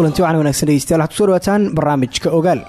Kulanti waxaan wanagsan dhegeystayaal waxad ku soo dhawaataan barnaamijka ogaal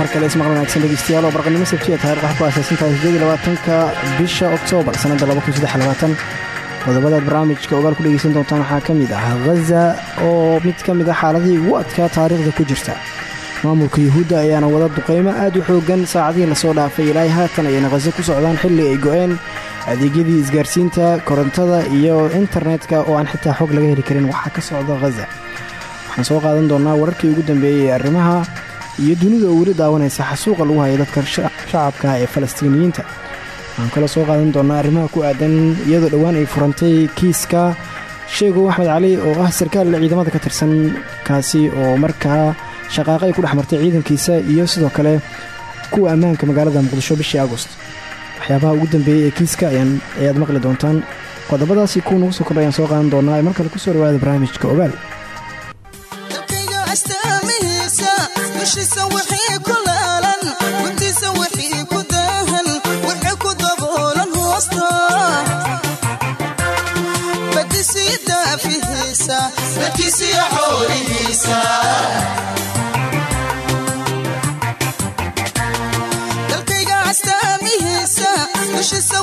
markale ismaqal wanaagsan dhegeystayaal oo barqanimo sabtiya taariikh wax ku aasaasantahay sideed labaatanka bisha oktoobar sannadda qodobadaad barnaamijka ogaal ku dhegeysan doontaan waxaa ka mid ah khaza oo mid ka mid ah xaaladihii ugu adkaa taariikhda ku jirta. Maamulka yuhuudda ayaana wada duqeymo aad u xoogan saacadihii la soo dhaafay ilaahay haatan ayayna khaza ku socdaan xilli ay go-een adeegyadii isgaarsiinta korontada iyo internetka oo aan xitaa xog laga heli karin. Waxaa ka socda khaza waxaan soo qaadan doonaa wararkii ugu dambeeyey ee arrimaha iyo dunida oo weli daawanaysa xasuuqa lagu haya dadka shacabka ee falastiiniyiinta. Waxaan kala soo qaadan doonaa arrimaha ku aadan iyadoo dhowaan ay furantay kiiska. Sheegow axmed cali oo ah sarkaal ciidamada ka tirsan kaasi oo markaa shaqaaqa ay ku dhex martay ciidankiisa iyo sidoo kale kuwa ammaanka magaalada muqdisho bishii agost waxyaabaha ugu dambeeyey ee kiiska ayaad maqli doontaan. Qodobadaasi kuwa nagu soo kordha ayaan soo qaadan doonaa ee mar kale ku soo dhawaada barnaamijka ogaal dalkayga castaamihiisa dushiisa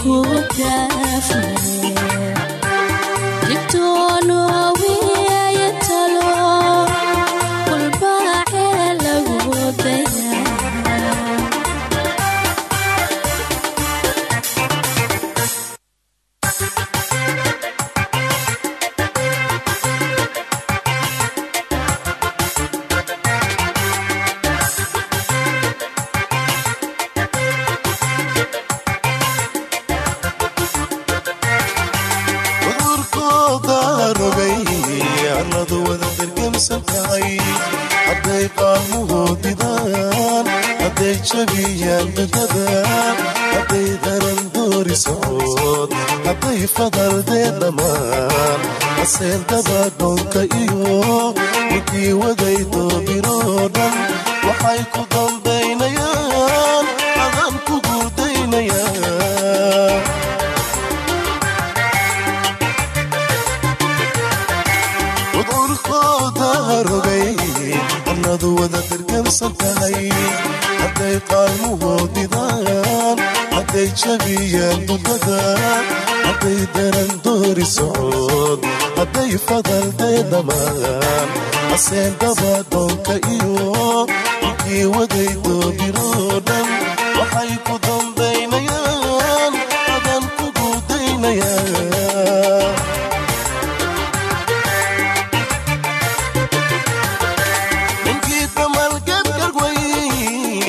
ku daafay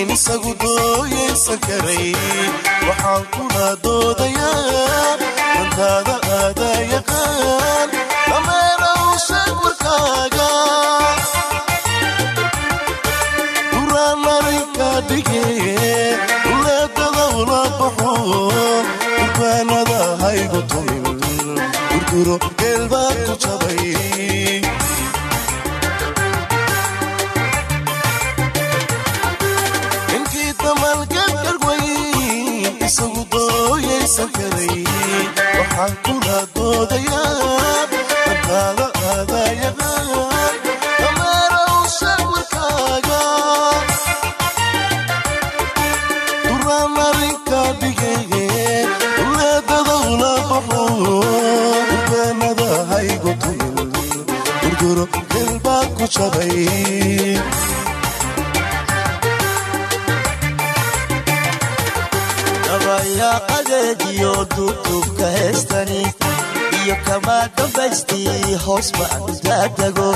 in isagu dooyaysan karay waxaan kuna doodayaa hantaada aada yaqaan dameera sheeg warkaaga. Duraan dhige uleedada ula baxo durbaanada haygu tumin waxaan kula doodayaa badbaado aadayadan dameerow sawirkaaga duraan arrinka dhigeye uleedadowla baxo dubeenada haygu tumin gurguro dilbaa ku jabay hoos baan u daadago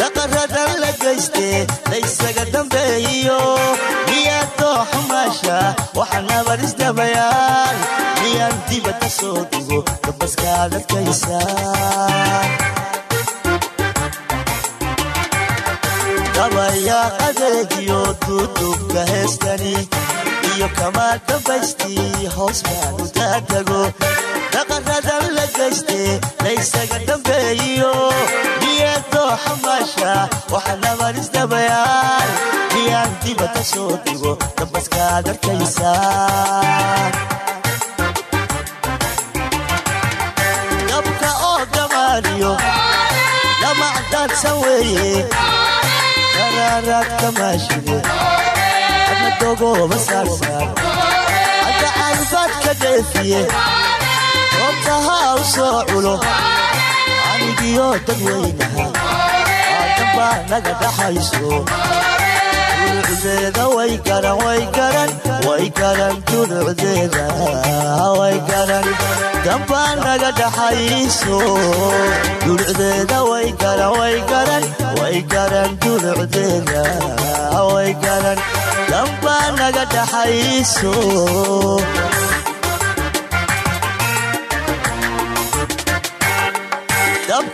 daqaradan la geystee laysaga dambeeyo. Miyaad dooxumaasha waxa nabar isdabayaan miyaan dibadda soo dhigo dambaskaad adkaysaa dabayaaqadeediyo duuduubka heestani iyo kamaa dambaystii hoos baan u daqaradan la geystee laysaga dambeeyo miyaad dooxumaasha waxa nabar isdabayaan miyaan dibadda soo dhigo dambaskaad arkaysaa dabka oo gamaaniyo dhamacdaadsan weeye daraaraad kamaashide adna dogooba saarsaar hadda calibaad ka dheefiye goobtahaa u soo culo anigiyo dadweynaha aadambaa naga dhaxayso dulucdeeda way garan way garan way garan dulucdeeda way garan dambaa naga dhaxayso dulucdeeda way garan way garan way garan dulucdeeda way garan dambaa naga dhaxayso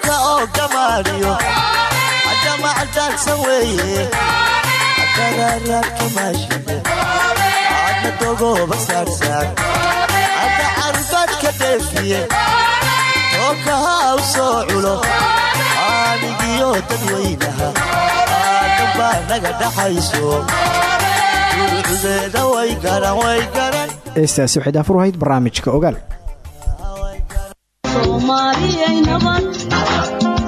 dabka oo gamaaniyo adamacdaadsan weeye adaraaraadka maashide aadna dogooba saarsaar adda caribaad ka dheefiye tookahaa u soo culo aanigiyo dadweynaha aadambaa naga dhaxayso heestaasi waxay daafur ahayd barnaamijka ogaal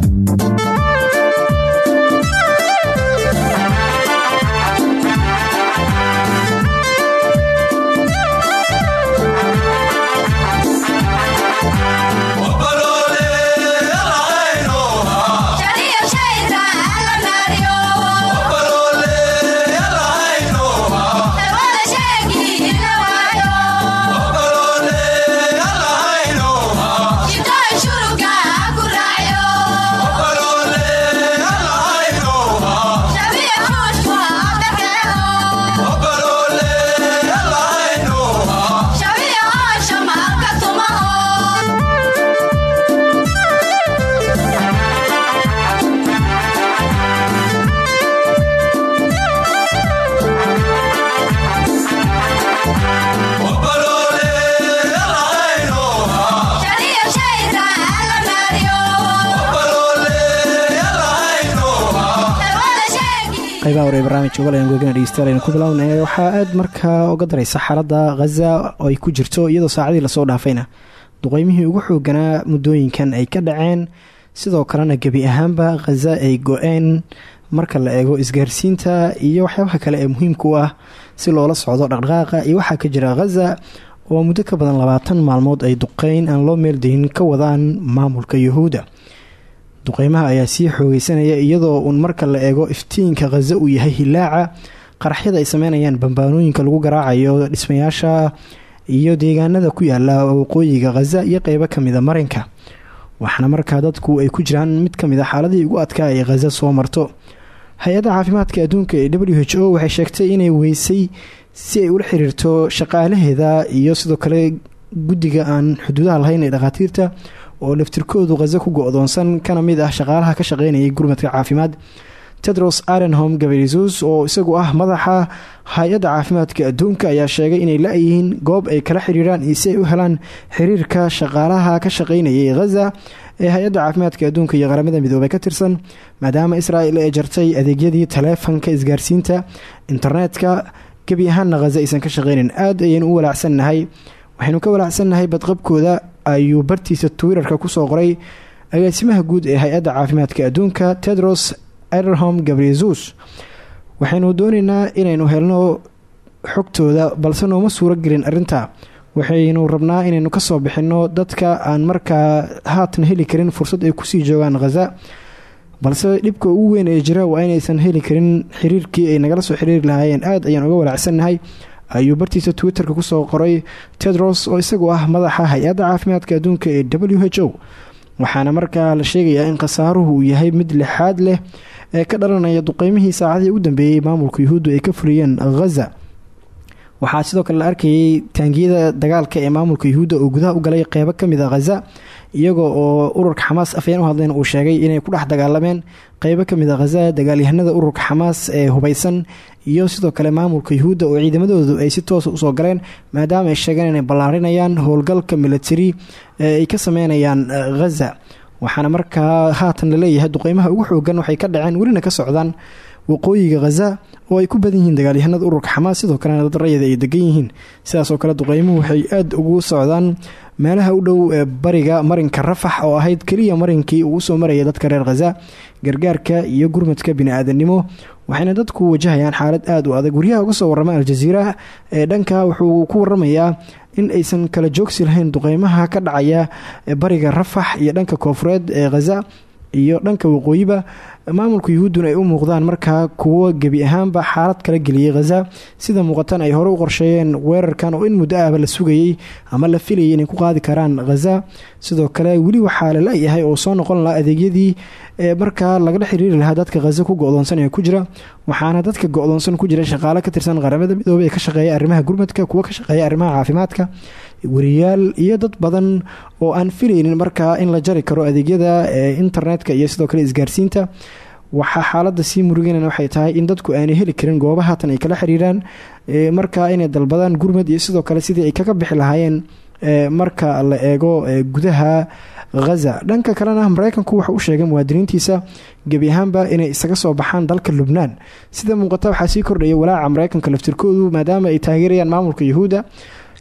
caano hore barnaamijka ogalan googana dhegeystayaal ku bilaabnay waxaa aad markaa uga daraysa xaaladda khaza oo ay ku jirto iyadoo saacadii la soo dhaafayna. Duqeymihii ugu xooganaa muddooyinkan ay ka dhaceen sidoo kalena gebi ahaanba khaza ay go-een marka la eego isgaarsiinta iyo waxyaabaha kale ee muhiimka u ah si loola socdo dhaqdhaqaaqa. Iyo waxaa ka jira khaza oo muddo ka badan labaatan maalmood ay duqeyn aan loo meeldayin ka wadaan maamulka yuhuudda duqeymaha ayaa sii xoogeysanaya iyadoo uun marka la eego iftiinka khaza uu yahay hilaaca qaraxyada ay sameynayaan bambaanooyinka lagu garaacayo dhismayaasha iyo deegaanada ku yaalla waqooyiga khaza iyo qeybo kamida marinka waxaana markaa dadku ay ku jiraan mid ka mid a xaaladii ugu adkaa ee khaza soo marto. Hay'adda caafimaadka adduunka ee w h o waxay sheegtay inay weysay si ay ula xiriirto shaqaalaheeda iyo sidoo kale guddiga aan xuduudaha lahayn ee dhakhaatiirta oo laftirkoodu khaza ku go-doonsan kana mid ah shaqaalaha ka shaqeynayay gurmadka caafimaad. Tedros arenhom gabrisus oo isagu ah madaxa hay'adda caafimaadka adduunka ayaa sheegay inay la-yihiin goob ay kala xiriiraan iyo ay u helaan xiriirka shaqaalaha ka shaqeynayay khaza ee hay'adda caafimaadka adduunka iyo qaramada midoobay ka tirsan maadaama israel ay jartay adeegyadii taleefanka isgaarsiinta internetka gebi ahaanna khaza aysan ka shaqeynin. Aada ayaynu u walaacsannahay waxaynu ka walaacsannahay badqabkooda ayuu bartiisa twitterka ku soo qoray agaasimaha guud ee hay'adda caafimaadka adduunka tedros aderhom gabrizus waxaynu doonaynaa inaynu helno xogtooda balse nooma suuro gelin arrinta. Waxaynu rabnaa inaynu ka soo bixinno dadka aan markaa haatan heli karin fursad ay ku sii joogaan khaza balse dhibka ugu weyn ee jira waa inaysan heli karin xiriirkii ay nagala soo xiriiri lahaayeen. Aada ayaan uga walaacsannahay ayuu bartiisa twitterka ku soo qoray tedros oo isagu ah madaxa hay'adda caafimaadka adduunka ee w h o. Waxaana markaa la sheegayaa in khasaaruhu uu yahay mid lixaad leh ee ka dhalanaya duqeymihii saacadii u dambeeyey maamulka yuhuuddu ay ka fuliyeen khaza waxaa sidoo kale la arkayay taangiyada dagaalka ee maamulka yuhuudda oo gudaha u galay qeybo ka mid a khaza iyagoo oo ururka xamaas afayeen u hadleen uu sheegay inay ku dhex dagaalameen qeybo ka mid a khaza dagaalyahanada ururka xamaas ee hubeysan iyo sidoo kale maamulka yuhuudda oo ciidamadoodu ay si toosa u soo galeen maadaama ay sheegeen inay ballaarinayaan howlgalka milatari ee ay ka sameynayaan khaza waxaana markaa haatan la leeyahay duqeymaha ugu xoogan waxay ka dhaceen welina ka socdaan waqooyiga khaza oo ay ku badan yihiin dagaalyahanada ururka xamaas. Sidoo kalena dad rayada ay degan yihiin. Sidaasoo kale duqeymuhu waxay aada ugu socdaan meelaha u dhow ee bariga marinka rafax oo ahayd keliya marinkii uu u soo maraya dadka reer khaza gargaarka iyo gurmadka bini-aadanimo waxayna dadku wajahayaan xaalad aada u adag. Wariyaha uga soo warama al-jaziira ee dhanka wuxuu ku waramayaa in aysan kala joogsi lahayn duqeymaha ka dhacaya bariga rafax iyo dhanka koofureed ee khaza iyo dhanka waqooyiba maamulka yuhuudduna ay u muuqdaan markaa kuwo gebi ahaanba xaalad kala geliyey khaza sida muuqatan ay hore u qorsheeyeen weerarkan oo in muddo ahba la sugayey ama la filayay inay ku qaadi karaan khaza sidoo kale weli waxaa la la-yahay oo soo noqon lahaa adeegyadii ee markaa lagala xiriiri lahaa dadka khaza ku go-doonsan ee ku jira waxaana dadka go-doonsan ku jira shaqaale ka tirsan qaramada midoobey ee ka shaqeeya arrimaha gurmadka kuwa ka shaqeeya arrimaha caafimaadka wariyaal iyo dad badan oo aan filaynin markaa in la jari karo adeegyada ee internetka iyo sidoo kale isgaarsiinta. Waxaa xaalada sii murugeynana waxay tahay in dadku aanay heli karin gooba haatan ay kala xiriiraan markaa inay dalbadaan gurmad iyo sidoo kale sidii ay kaga bixi lahaayeen marka la eego gudaha khaza dhanka kalena mareykanku waxa u sheegay muwaadiniintiisa gebi ahaanba inay isaga soo baxaan dalka lubnaan. Sida muuqata waxaa sii kordhaya walaaca mareykanka laftirkoodu maadaama ay taageerayaan maamulka yuhuudda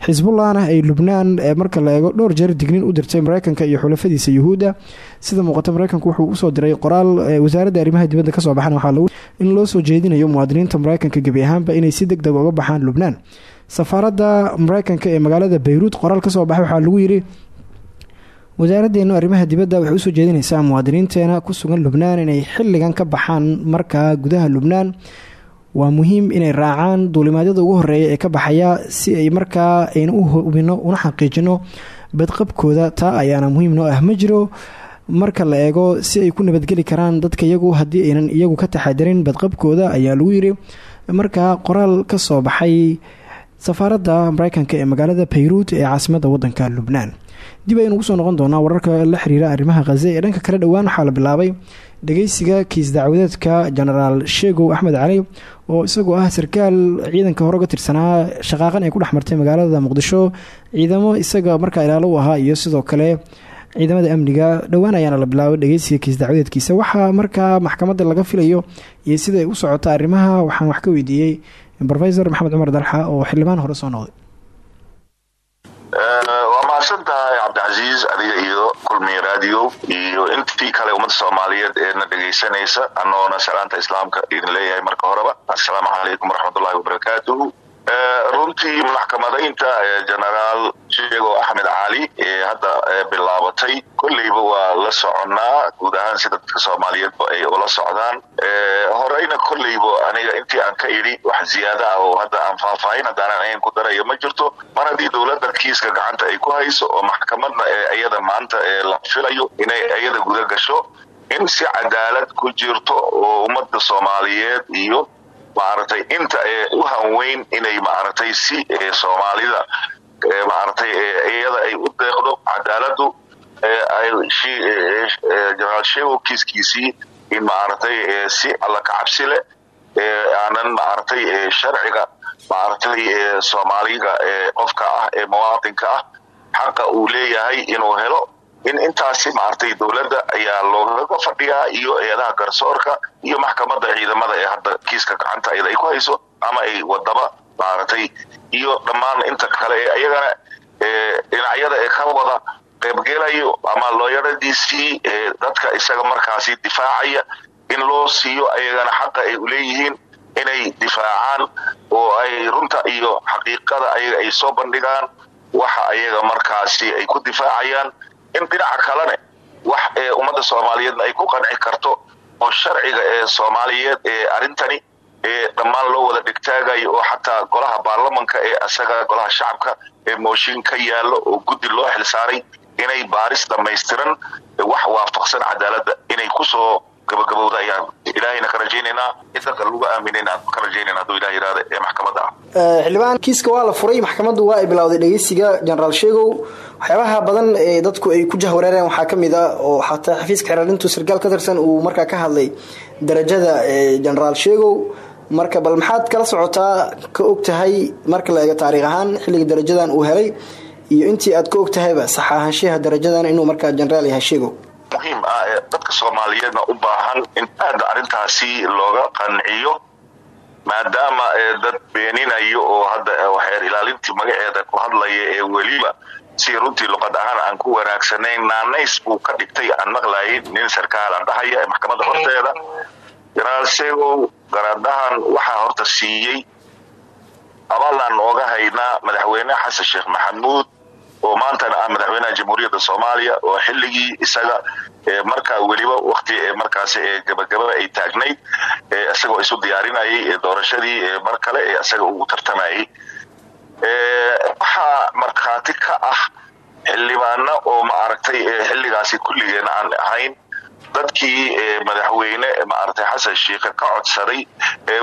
xisbullahna ay lubnaan marka la eego dhowr jeer dignin u dirtay mareykanka iyo xulafadiisa yuhuudda. Sida muuqata mareykanku wuxuu u soo diray qoraal wasaaradda arrimaha dibadda ka soo baxan. Waxaa in loo soo jeedinayo muwaadiniinta mareykanka gebi ahaanba inay si deg deg uga baxaan lubnaan. Safaaradda mareykanka ee magaalada bayruud qoraal ka soo baxay waxaa lagu yiri wasaaraddeenu arrimaha dibadda waxay u soo jeedinaysaa muwaadiniinteena ku sugan lubnaan inay xilligan ka baxaan markaa gudaha lubnaan waa muhiim inay raacaan duulimaadyada ugu horreeya ee ka baxaya si ay markaa aynu u hubino una xaqiijino badqabkooda. Taa ayaana muhiim noo ah ma jiro marka la eego si ay ku nabadgeli karaan dadka iyagu haddii aynan iyagu ka taxadirin badqabkooda ayaa lagu yiri markaa qoraal ka soo baxay safaaradda mareykanka ee magaalada bayruud ee caasimadda wadanka lubnaan. Dib aynu ugu soo noqon doonaa wararka la xiriira arrimaha khaze ee dhanka kale dhowaan waxaa la bilaabay dhageysiga kiis dacwadeedka genaraal sheegow axmed cali oo isagoo ah sarkaal ciidanka hore uga tirsanaa shaqaaqan ay ku dhex martay magaalada muqdisho. Ciidamo isaga markaa ilaalo u ahaa iyo sidoo kale ciidamada amniga dhowaan ayaana la bilaabay dhageysiga kiis dacwadeedkiisa. Waxaa markaa maxkamadda laga filayo iyo siday u socota arrimaha waxaan wax ka weydiiyey rofesor maxamed cumar dalxa oo xildhibaan hore soo noqday. Waa mahadsantahay cabdicasiis adiga iyo kulmiye radio iyo intii kale ummadda soomaaliyeed eedna dhegaysanaysa anoona salaanta islaamka idin leeyahay marka horeba. Assalaamu calaykum waraxmatullahi wabarakaatuhu runtii maxkamadaynta genaraal sheego axmed cali ee hadda bilaabatay kolleyba waa la soconnaa guud ahaan sida dadka soomaaliyeedba ay ula socdaan. Horeyna kolleyba aniga intii aan ka idhi wax ziyaada ah oo hadda aan faahfaahin haddaanan ayn ku darayo ma jirto. Mar haddii dowladda kiiska gacanta ay ku hayso oo maxkamadna iyada maanta la filayo inay iyada guda gasho in si cadaalad ku jirto oo ummadda soomaaliyeed iyo maaragtay inta u hanweyn inay maaragtay si soomaalida maaragtay iyada ay u deeqdo cadaaladu generaal sheego kiiskiisii in maaragtay si alla kacabsi leh aanan maaragtay sharciga maaragtay soomaaliga qofka ah ee muwaadinka ah xaqa uu leeyahay inuu helo in intaasi maaragtay dowladda ayaa loogaga fadhiyaa iyo eedaha garsoorka iyo maxkamadda ciidamada ee hadda kiiska gacanta iyada ay ku hayso ama ay wadaba maaragtay iyo dhammaan inta kale ee ayagana dhinacyada ee ka wada qaybgelayo ama looyaradiisii dadka isaga markaasi difaacaya in loo siiyo ayagana xaqa ay uleeyihiin inay difaacaan oo ay runta iyo xaqiiqada ayaga ay soo bandhigaan waxa ayaga markaasi ay ku difaacayaan in dhinaca kalene wax ee ummadda soomaaliyeedna ay ku qanci karto oo sharciga ee soomaaliyeed ee arrintani ee dhammaan loo wada dhigtaagayo oo xataa golaha baarlamanka ee isaga golaha shacabka ee mooshin ka yaallo oo guddi loo xilsaaray inay baaris dhammaystiran wax waafaqsan cadaaladda inay ku soo gabagabowda. Ayaan ilaahayna ka rajaynaynaa idaka lagu aaminayna ka rajaynayna hadduu ilah yidhahda ee maxkamadda ah. Xildhibaan kiiska waa la furay maxkamaddu waa ay bilowday dhegeysiga genaraal sheegow waxyaabaha badan ee dadku ay ku jahwareereen waxaa ka mid a oo xataa xafiiska xeraalintu sarkaal ka tirsan uu markaa ka hadlay darajada genaraal sheegow. Marka bal maxaad kala socotaa ka og tahay marka la eego taariikh ahaan xilliga darajadan uu helay iyo intii aad ka og tahayba sax ahaanshaha darajadan inuu markaa genaraal yahay sheegow? Muhiim ah ee dadka soomaaliyeedna u baahan in aada arrintaasi looga qanciyo maadaama dad beeninayo oo hadda waxeer ilaalintii magaceeda ku hadlaya ee weliba si runtii luqad ahaan aan ku wanaagsanayn naanays buu ka dhigtay aan maqlayin nin sarkaalan dhahaya ee maxkamadda horteeda. Genaraal sheegow garaadahan waxaa horta siiyey abalaan nooga haynaa madaxweyne xasan sheekh maxamuud oo maantana ah madaxweynaha jamhuuriyadda soomaaliya oo xilligii isaga markaa weliba wakti markaasi gabagabada ay taagnayd isagoo isu diyaarinayay doorashadii mar kale ee isaga uu tartamayay waxaa markhaati ka ah xildhibaano oo maaragtay xilligaasi kulligeena aan ahayn dadkii madaxweyne maaragtay xasan sheikhe ka codsaday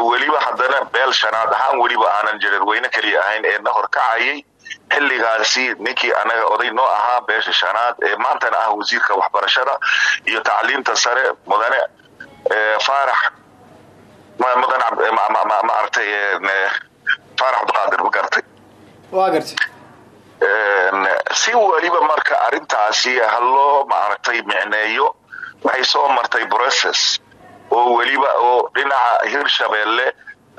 weliba haddana beel shanaad ahaan weliba aanan jareerweyne keliya ahayn ee na horkacayay xilligaasi ninkii anaga oday noo ahaa beesha shanaad ee maantana ah wasiirka waxbarashada iyo tacliimta sare mudane faarax mudane maaragtay faarax abduqaadir ma garatay waa gartay si weliba marka arrintaasi haloo maaragtay micneeyo waxay soo martay process oo weliba oo dhinaca hirshabeelle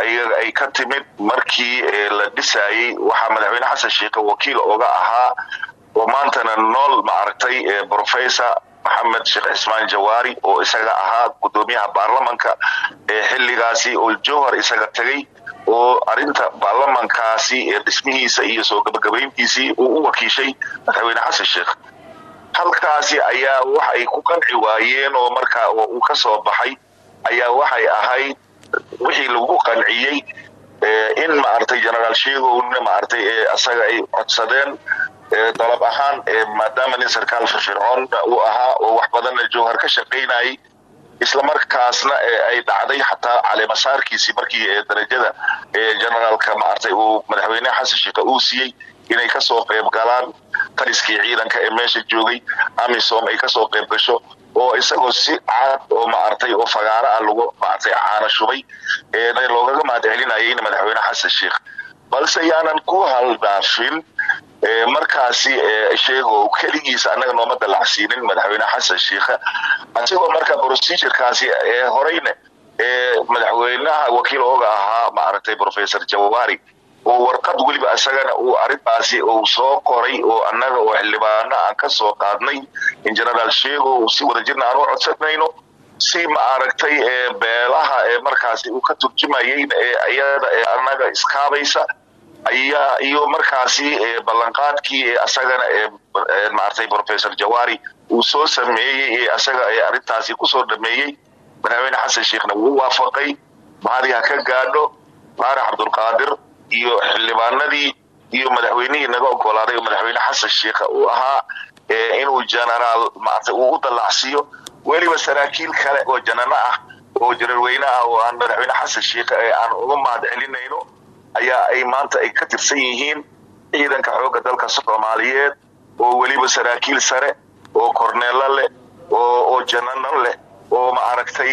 ayaga ay ka timid markii la dhisayey waxaa madaxweyne xasan sheikhe wakiil oga ahaa oo maantana nool maaragtay professor maxamed sheekh cismaan jawaari oo isaga ahaa guddoomiyaha baarlamanka ee xilligaasi oo jowhar isaga tegay oo arrinta baarlamankaasi ee dhismihiisa iyo soo gabagabayntiisii uu u wakiishay madaxweyne xasan sheikh halkaasi ayaa wax ay ku qanci waayeen oo markaa uu ka soo baxay ayaa waxay ahayd wixii lagu qanciyey in maaragtay genaraal sheegowna maaragtay isaga ay codsadeen dalab ahaan maadaama nin sarkaal firfircoon uu ahaa oo wax badanna jowhar ka shaqaynayay islamarkaasna ay dhacday xataa caleemasaarkiisii markii darajada generaalka maaragtay uu madaxweyne xasan sheikhe uu siiyey inay ka soo qayb galaan taliskii ciidanka ee meesha joogay amisom ay ka soo qayb gasho oo isagoo si caad oo maaragtay oo fagaaro ah lagu maaragtay caana shubay ee loogaga mahad celinayayna madaxweyne xasan sheikh. Balse yaanan ku haldaafin markaasi sheego keligiisa annaga nooma dalacsiinin madaxweyne xasan sheikhe asigoo marka procedurekaasi horeyna madaxweynaha wakiil ooga ahaa maaragtay professor jawaari oo warqad weliba isagana uu arrintaasi uu soo qoray oo annaga oo xildhibaano aan ka soo qaadnay. In genaraal sheego si wadajirna aan u codsanayno si maaragtay beelaha ee markaasi uu ka turjumayay iyada ee annaga iskaabaysa ayaa iyo markaasi ballanqaadkii isagana maaragtay professor jawaari uu soo sameeyey ee isaga ee arrintaasi ku soo dhameeyey. Madaxweyne xasan sheekhna wuu waafaqay. Mahadiha ka gaadho faarax cabdulqaadir iyo xildhibaanadii iyo madaxweynihii naga ogolaaday madaxweyne xasan sheikha uu ahaa inuu genaraal maaragtay uu u dallacsiiyo weliba saraakiil kale oo janano ah oo jararweyne ah oo aan madaxweyne xasan sheikha ee aan uga mahad celinayno ayaa ay maanta ay ka tirsan yihiin ciidanka xoogga dalka soomaaliyeed oo weliba saraakiil sare oo korneelo leh oo janano leh oo ma aragtay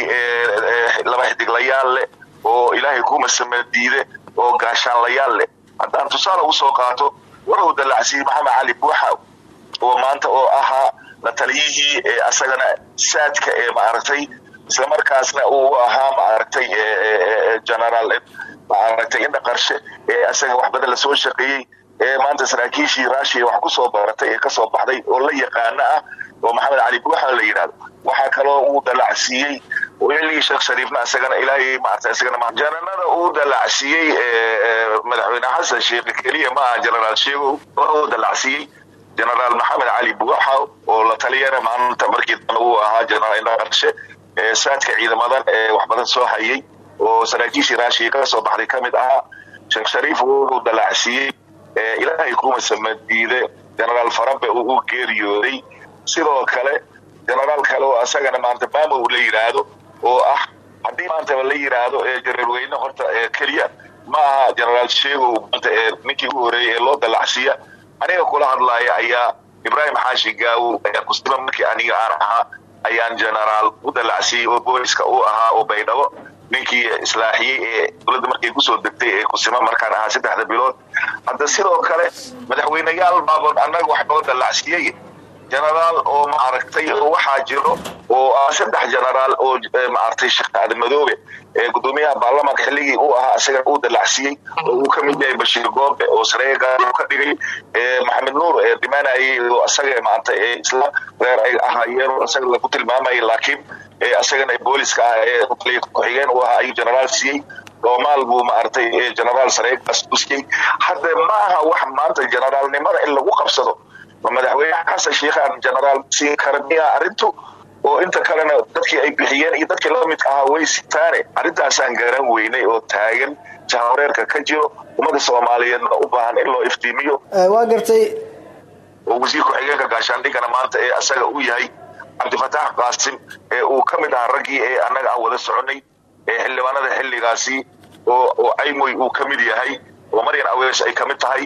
laba xidiglayaal leh oo ilaahay kuma samadiide oo gaashaanlayaal leh. Haddaan tusaale u soo qaato wuxuu dallacsiiyey maxamed cali buuxa oo maanta oo ahaa la taliyihii asagana saadka ee maaragtay islamarkaasna uu ahaa maaragtay genaraal maaragtay indha qarshe ee asaga wax badan la soo shaqeeyey ee maanta saraakiishii raashiya wax ku soo baratay ee ka soo baxday oo la yaqaano ah oo maxamed cali buuxa la yidhahdo waxaa kaloo uu dalacsiiyey xilligii sheekh shariifna isagana ilaahay maarta isagana jananada uu dalacsiiyey madaxweyne xasan sheekh keliya ma aha genaraal sheegow wuxuu dalacsiiyey genaraal maxamed cali buuxa oo la taliyana maanta markii uu ahaa genaraal indha qarshe saadka ciidamadan ee wax badan soo hayay oo saraakiishii raashiya ka soo baxday ka mid ahaa sheekh shariif wuxuu dalacsiiyey ilaahay kuma samadiide. Genaraal farabe uu geeriyooday. Sidoo kale genaraal kale oo asagana maanta maamo la yidhaahdo oo ah haddii maantaba la yidhaahdo ee jareerweyne horta keliya ma aha genaraal sheegow maanta ee ninkii u horeeyey ee loo dalacsiiya aniga kula hadlaaya ayaa ibraahim xaashi gaawo ayaa markii aniga aan ahaa ayaan genaraal u dalacsiyey oo booliska uu ahaa oo baydhabo. Ninkii islaaxiyey ee dowladda markay ku soo degtay ee kusima markaan ahaa saddexda bilood. Hadda sidoo kale madaxweyneyaal baabood annaga wax noo dalacsiyey genaraal oo maaragtay waxaa jiro oo ah saddex genaraal oo maaragtay sheekh aadan madoobe ee gudoomiyaha baarlamaanka xilligii uu ahaa isaga uu dalacsiiyey oo uu ka mid yahay bashiir goobe oo sareega ka dhigay maxamed nuur ee dhimanayay oo isaga maanta ee isla reer ay ahaayeen oo lagu tilmaamayay laakiin isagana booliska ah ee ku-xigeen uu ahaa ayuu genaraal siiyey. Doomaal buu maaragtay genaraal sareegaas usiyey hadda ma aha wax maanta generaalnimada in lagu qabsado madaxweyne xasan sheikhaan genaraal siin kara miya arrintu oo inta kalena dadkii ay bixiyeen iyo dadkii la midka ahaa way sitaane arrintaasaan garan weynay oo taagan. Jahawareerka ka jiro ummada soomaaliyeedna u baahan in loo iftiimiyo. Waa gartay oo wasiir ku-xigeenka gaashaandhigana maanta ee asaga u yahay cabdifataax qaasim ee uu ka mid ahaa raggii ee annaga aan wada soconay ee xildhibaanada xilligaasi oo aymoy uu ka mid yahay oo maryan awees ay ka mid tahay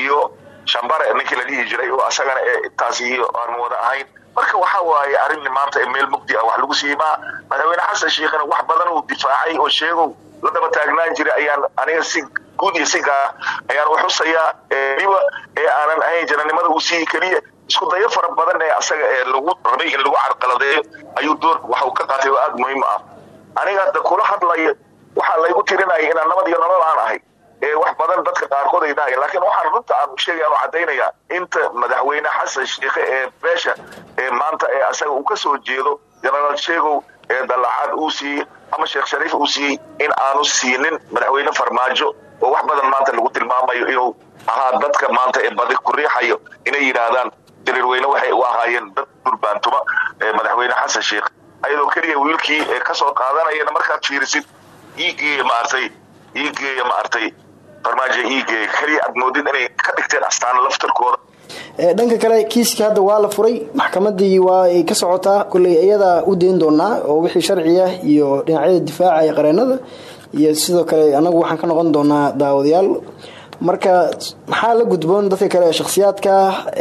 iyo shambare ninkii la dhihi jiray oo asagana ee intaasi aan wada ahayn. Marka waxa waaye arrin maanta ee meel mugdi ah wax lagu siimaa madaxweyne xasan sheekhna wax badan uu difaacay oo sheegow la daba taagnaan jiray ayaan aniga si guud iyo si ayaan u xusayaa ee aanan ahayn jananimada uu siiyi keliya. Isku dayo fara badan ee asaga ee lagu rabay in lagu carqaladeeyo ayuu door waxa uu ka qaatay oo aada muhiim ah. Aniga hadda kula hadlaya waxaa laygu tirinaya inaan nabad iyo nolol aan ahay wax badan dadka qaarkood ay dhahayan laakiin waxaan runta aan sheegaya aan caddaynaya inta madaxweyne xasan sheikhe ee beesha ee maanta ee asaga uu ka soo jeedo genaraal sheegow ee dallacad uu siiyey ama sheekh shariif uu siiyey in aanu siinin madaxweyne farmaajo oo wax badan maanta lagu tilmaamayo inuu ahaa dadka maanta ee badi ku riixayo inay yidhaahdaan jareerweyne waxay u ahaayeen dad durbaantuma madaxweyne xasan sheikh. Ayadoo keliya wiilkii ka soo qaadanayana markaad fiirisid iigeeya maartay iigeeya maartay farmaajo iigeeya keliya aad moodid inay ka dhigteen astaan laftarkooda. Dhanka kale kiiskii hadda waa la furay. Maxkamadii waa ay ka socotaa. Kolley iyadaa u dayn doonaa oo wixii sharciya iyo dhinacyada difaaca ee qareenada iyo sidoo kale anagu waxaan ka noqon doonaa daawadayaal. Marka maxaa la gudboon dadka kale ee shakhsiyaadka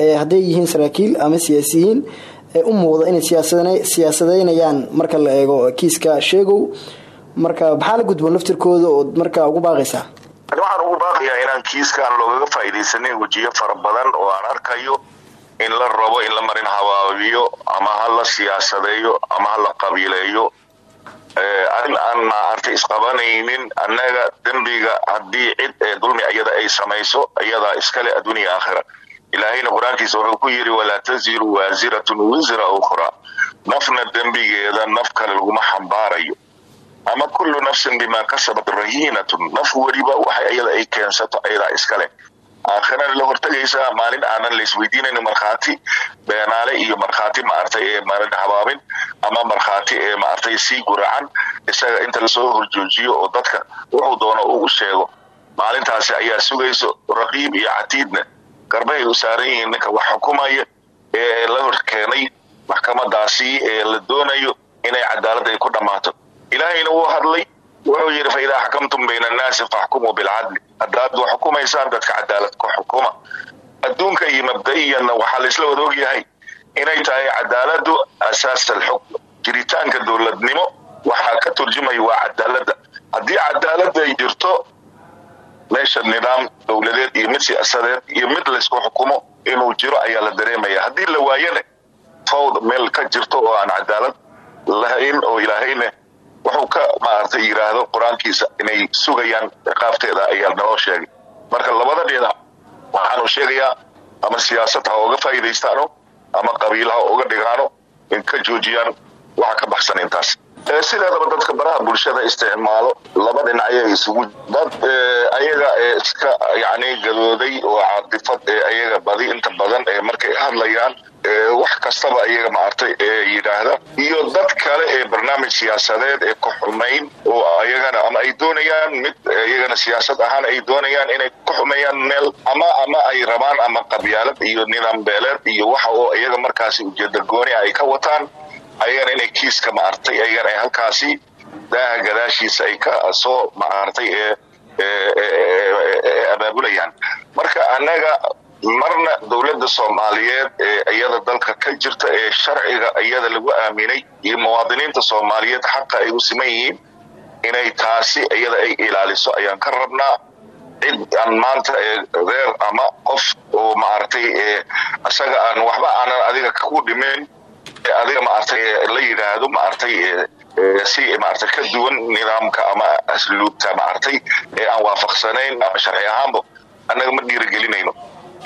ee hadday yihiin saraakiil ama siyaasiyiin ee u muuqda inay siyaasadeynayaan marka la eego kiiska sheegow? Marka maxaa la gudboon laftirkooda oo markaa ugu baaqaysaa waxaan ugu baaqayaa inaan kiiskaan loogaga faa'iidaysanin wejiyo fara badan oo aan arkayo in la rabo in la marin habaabiyo ama ha la siyaasadeeyo ama ha la qabiileeyo. Arrin aan maartay isqabanaynin annaga dembiga haddii cid ee dulmi iyada ay samayso iyadaa iskale adduuniya aakhira. Ilaahayna qur'aankiisa wuxuu ku yidhi walaa taziru waasiratun wisra ukhra. Nafna dembigeeda naf kale laguma xambaarayo ama kullu nafsin bimaa kasabat rahiinatun naf weliba waxa iyada ay keensato ayadaa iskale. Aakhirana la hortegaysaa maalin aanan la isweydiinayn markhaati beenaale iyo markhaati maartay ee maalin habaabin ama markhaati ee maartay sii guracan isaga inta la soo horjoojiyo oo dadka wuxuu doono uu sheego. Maalintaasi ayaa sugayso raqiib iyo catiidna. Garbahay u saaran yihiin ninka wax xukumaya ee la hor keenay maxkamadaasi ee la doonayo inay cadaalad ay ku dhammaato ilaahayna wuu hadlay. Wuxuu yidhi fa idaa xakamtum bayna annaasi faxkumuu bilcadli. Haddaad wax xukumaysaan dadka cadaalad ku xukuma. Adduunka iyo mabda'iyanna waxaa laisla wada ogyahay inay tahay cadaaladu asaas alxukm jiritaanka dowladnimo waxaa ka turjumaya waa cadaaladda haddii cadaalada ay jirto meesha nidaam dowladeed iyo mid siyaasadeed iyo mid laysku xukumo inuu jiro ayaa la dareemaya. Haddii la waayane fawd meel ka jirto oo aan cadaalad lahayn oo ilaahayne wuxuu ka maaragtay yidhaahdo qur'aankiisa inay sugayaan ciqaabteeda ayaa naloo sheegay. Marka labada dhinac waxaanu sheegayaa ama siyaasad ha oga faa'iidaystaano ama qabiil ha oga dhigaano in ka joojiyaan waxa ka baxsan intaas sideedaba dadka baraha bulshada isticmaalo laba dhinacya isugu dad ayaga iska yani gadooday oo caatifad ee ayaga badi inta badan ee markay hadlayaan wax kastaba iyaga maartay ee yidhaahda. Iyo dad kale ee barnaamij siyaasadeed ee ku xumayn oo ayagana ama ay doonayaan mid iyagana siyaasad ahaan ay doonayaan inay ku xumeeyaan meel ama ama ay rabaan ama qabyaalad iyo nidaam beeleed iyo waxa oo iyaga markaasi ujeeda gooni ay ka wataan ayagana inay kiiska maartay ayagana ay halkaasi daaha gadaashiisa ay ka soo maartay ee abaabulayaan. Marka annaga marna dowladda soomaaliyeed ee iyada dalka ka jirta ee sharciga iyada lagu aaminay iyo muwaadiniinta soomaaliyeed xaqa ay u siman yihiin inay taasi iyada ay ilaaliso ayaan ka rabnaa cid aan maanta reer ama qof oo maaragtay isaga aan waxba aanan adiga ku dhimayn adiga maaragtay la yidhaahdo maaragtay si maaragtay ka duwan nidaamka ama asluubta maaragtay ee aan waafaqsanayn ama sharci ahaanba annaga ma dhiirigelinayno.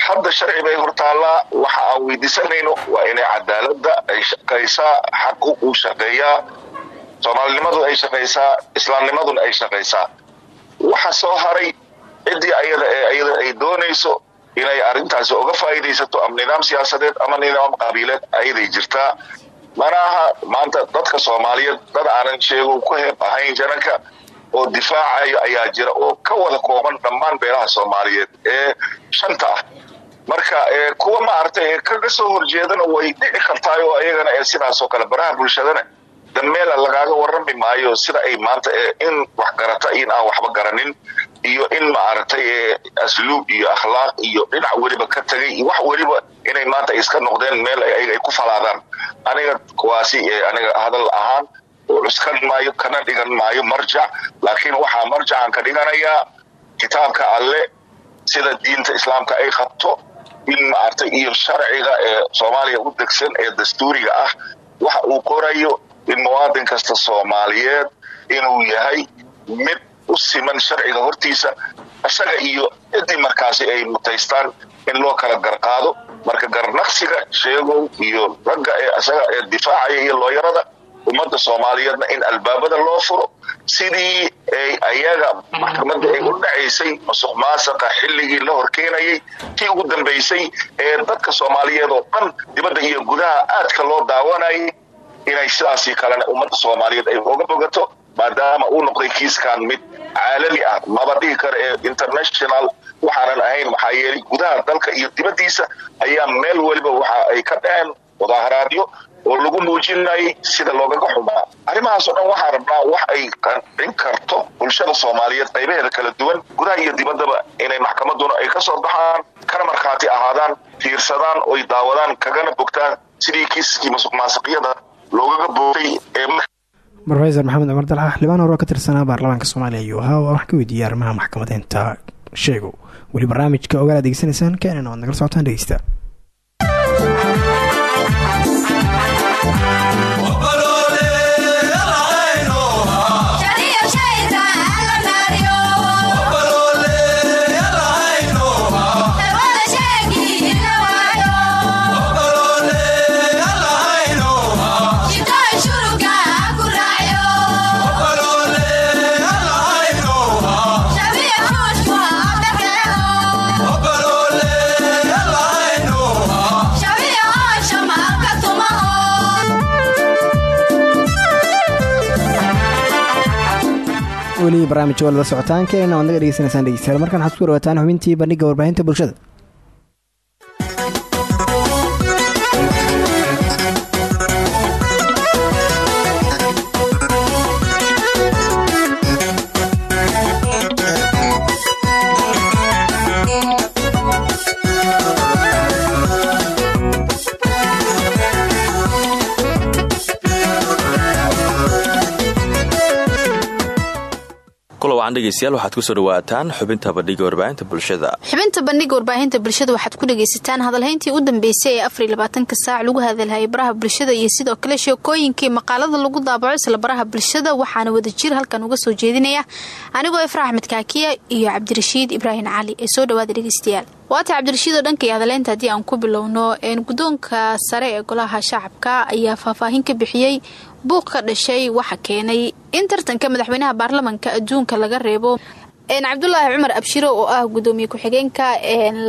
Hadda sharci bay hortaallaa waxa aan weydiisanayno waa inay cadaaladda ay shaqaysaa xaqu uu shaqeeyaa soomaalinimadu ay shaqaysaa islaamnimaduna ay shaqaysaa. Waxa soo haray ciddii ayada ay doonayso inay arrintaasi uga faa'iidaysato ama nidaam siyaasadeed ama nidaam qabiileed ayaday jirtaa mana aha maanta dadka soomaaliyeed dad aanan sheego ku heeb ahayn jananka oo difaacayo ayaa jira oo ka wada kooban dhammaan beelaha soomaaliyeed ee shanta ah. Marka kuwa maaragtay kaga soo horjeedana way dhici kartaay oo ayagana ee sidaasoo kale baraha bulshadana dameela lagaaga warrami maayo sida ay maanta in wax garata in aan waxba garanin iyo in maaragtay asluub iyo akhlaaq iyo dhinac weliba ka tagay iyo wax weliba inay maanta iska noqdeen meel ay ku falaadaan. Aniga kuwaasi aniga hadal ahaan cuskan maayo kana dhigan maayo marjac laakiin waxaa marjacan ka dhiganayaa kitaabka alle sida diinta islaamka ay qabto in maaragtay iyo sharciga ee soomaaliya u degsan ee dastuuriga ah. Waxa uu qorayo in muwaadin kasta soomaaliyeed inuu yahay mid u siman sharciga hortiisa isaga iyo ciddii markaasi ay mutaystaan in loo kala garqaado. Marka garnaqsiga sheegow iyo ragga ee isaga ee difaacaya iyo looyarada ummadda soomaaliyeedna in albaabada loo furo sidii ay ayaga maxkamadda ay u dhacaysay masuq maasaqa xilligii la horkeenayay tii ugu dambaysay ee dadka soomaaliyeed oo dhan dibadda iyo gudaha aadka loo daawanayay inay sidaasii kalena ummadda soomaaliyeed ay oga bogato maadaama uu noqday kiiskan mid caalami ah maba dhihi kara ee international waxaanan ahayn maxaa yeelay gudaha dalka iyo dibaddiisa ayaa meel weliba waxa ay ka dhaceen mudaaharaadyo oo lagu muujinayay sida loogaga xumaa. Arrimahaas oo dhan waxaa rabnaa wax ay qancin karto bulshada soomaaliyeed qaybaheeda kala duwan gudaha iyo dibaddaba inay maxkamaduna ay ka soo baxaan kana markhaati ahaadaan fiirsadaan oy daawadaan kagana bogtaan sidii kiiskii masuq maasiqyada loogaga boogtay ee rofesor maxamed cumar dalxa xildhibaan hore ka tirsanaa baarlamaanka soomaaliya ayuu ahaa oo wax ka weydiiyay arrimaha maxkamadeynta sheego weli barnaamijka ogaal ad degeysanaysaan keenan oad nagala socotaan dhegeysta weli barnaamij waa lala socotaan keenana waad naga dhegeysanaysaan dhegeystayaal. Markaan waxaad ku dhawaataan xubintii bandhigga warbaahinta bulshada dabcan dhegeystayaal waxaad ku soo dhawaataan xubinta bandhiga warbaahinta bulshada. Xubinta bandhiga warbaahinta bulshada waxaad ku dhagaysataan hadalhayntii u dambeysay ee afar labaatanka saac. Lagu hadalhayay baraha bulshada iyo sidoo kale sheekooyinkii maqaalada lagu daabaco isla baraha bulshada waxaana wadajir halkan uga soo jeedinaya anigoo ifra axmed kaakiya iyo cabdirashiid ibraahim cali ee soo dhawaada dhegeystayaal waata cabdirashiid oo dhanka iyo hadaleynta haddii aan ku bilowno guddoonka sare ee golaha shacabka ayaa faahfaahin ka bixiyey buuq ka dhashay waxa keenay in tartanka madaxweynaha baarlamanka adduunka laga reebo cabdulaahi cumar abshiro oo ah gudoomiye ku-xigeenka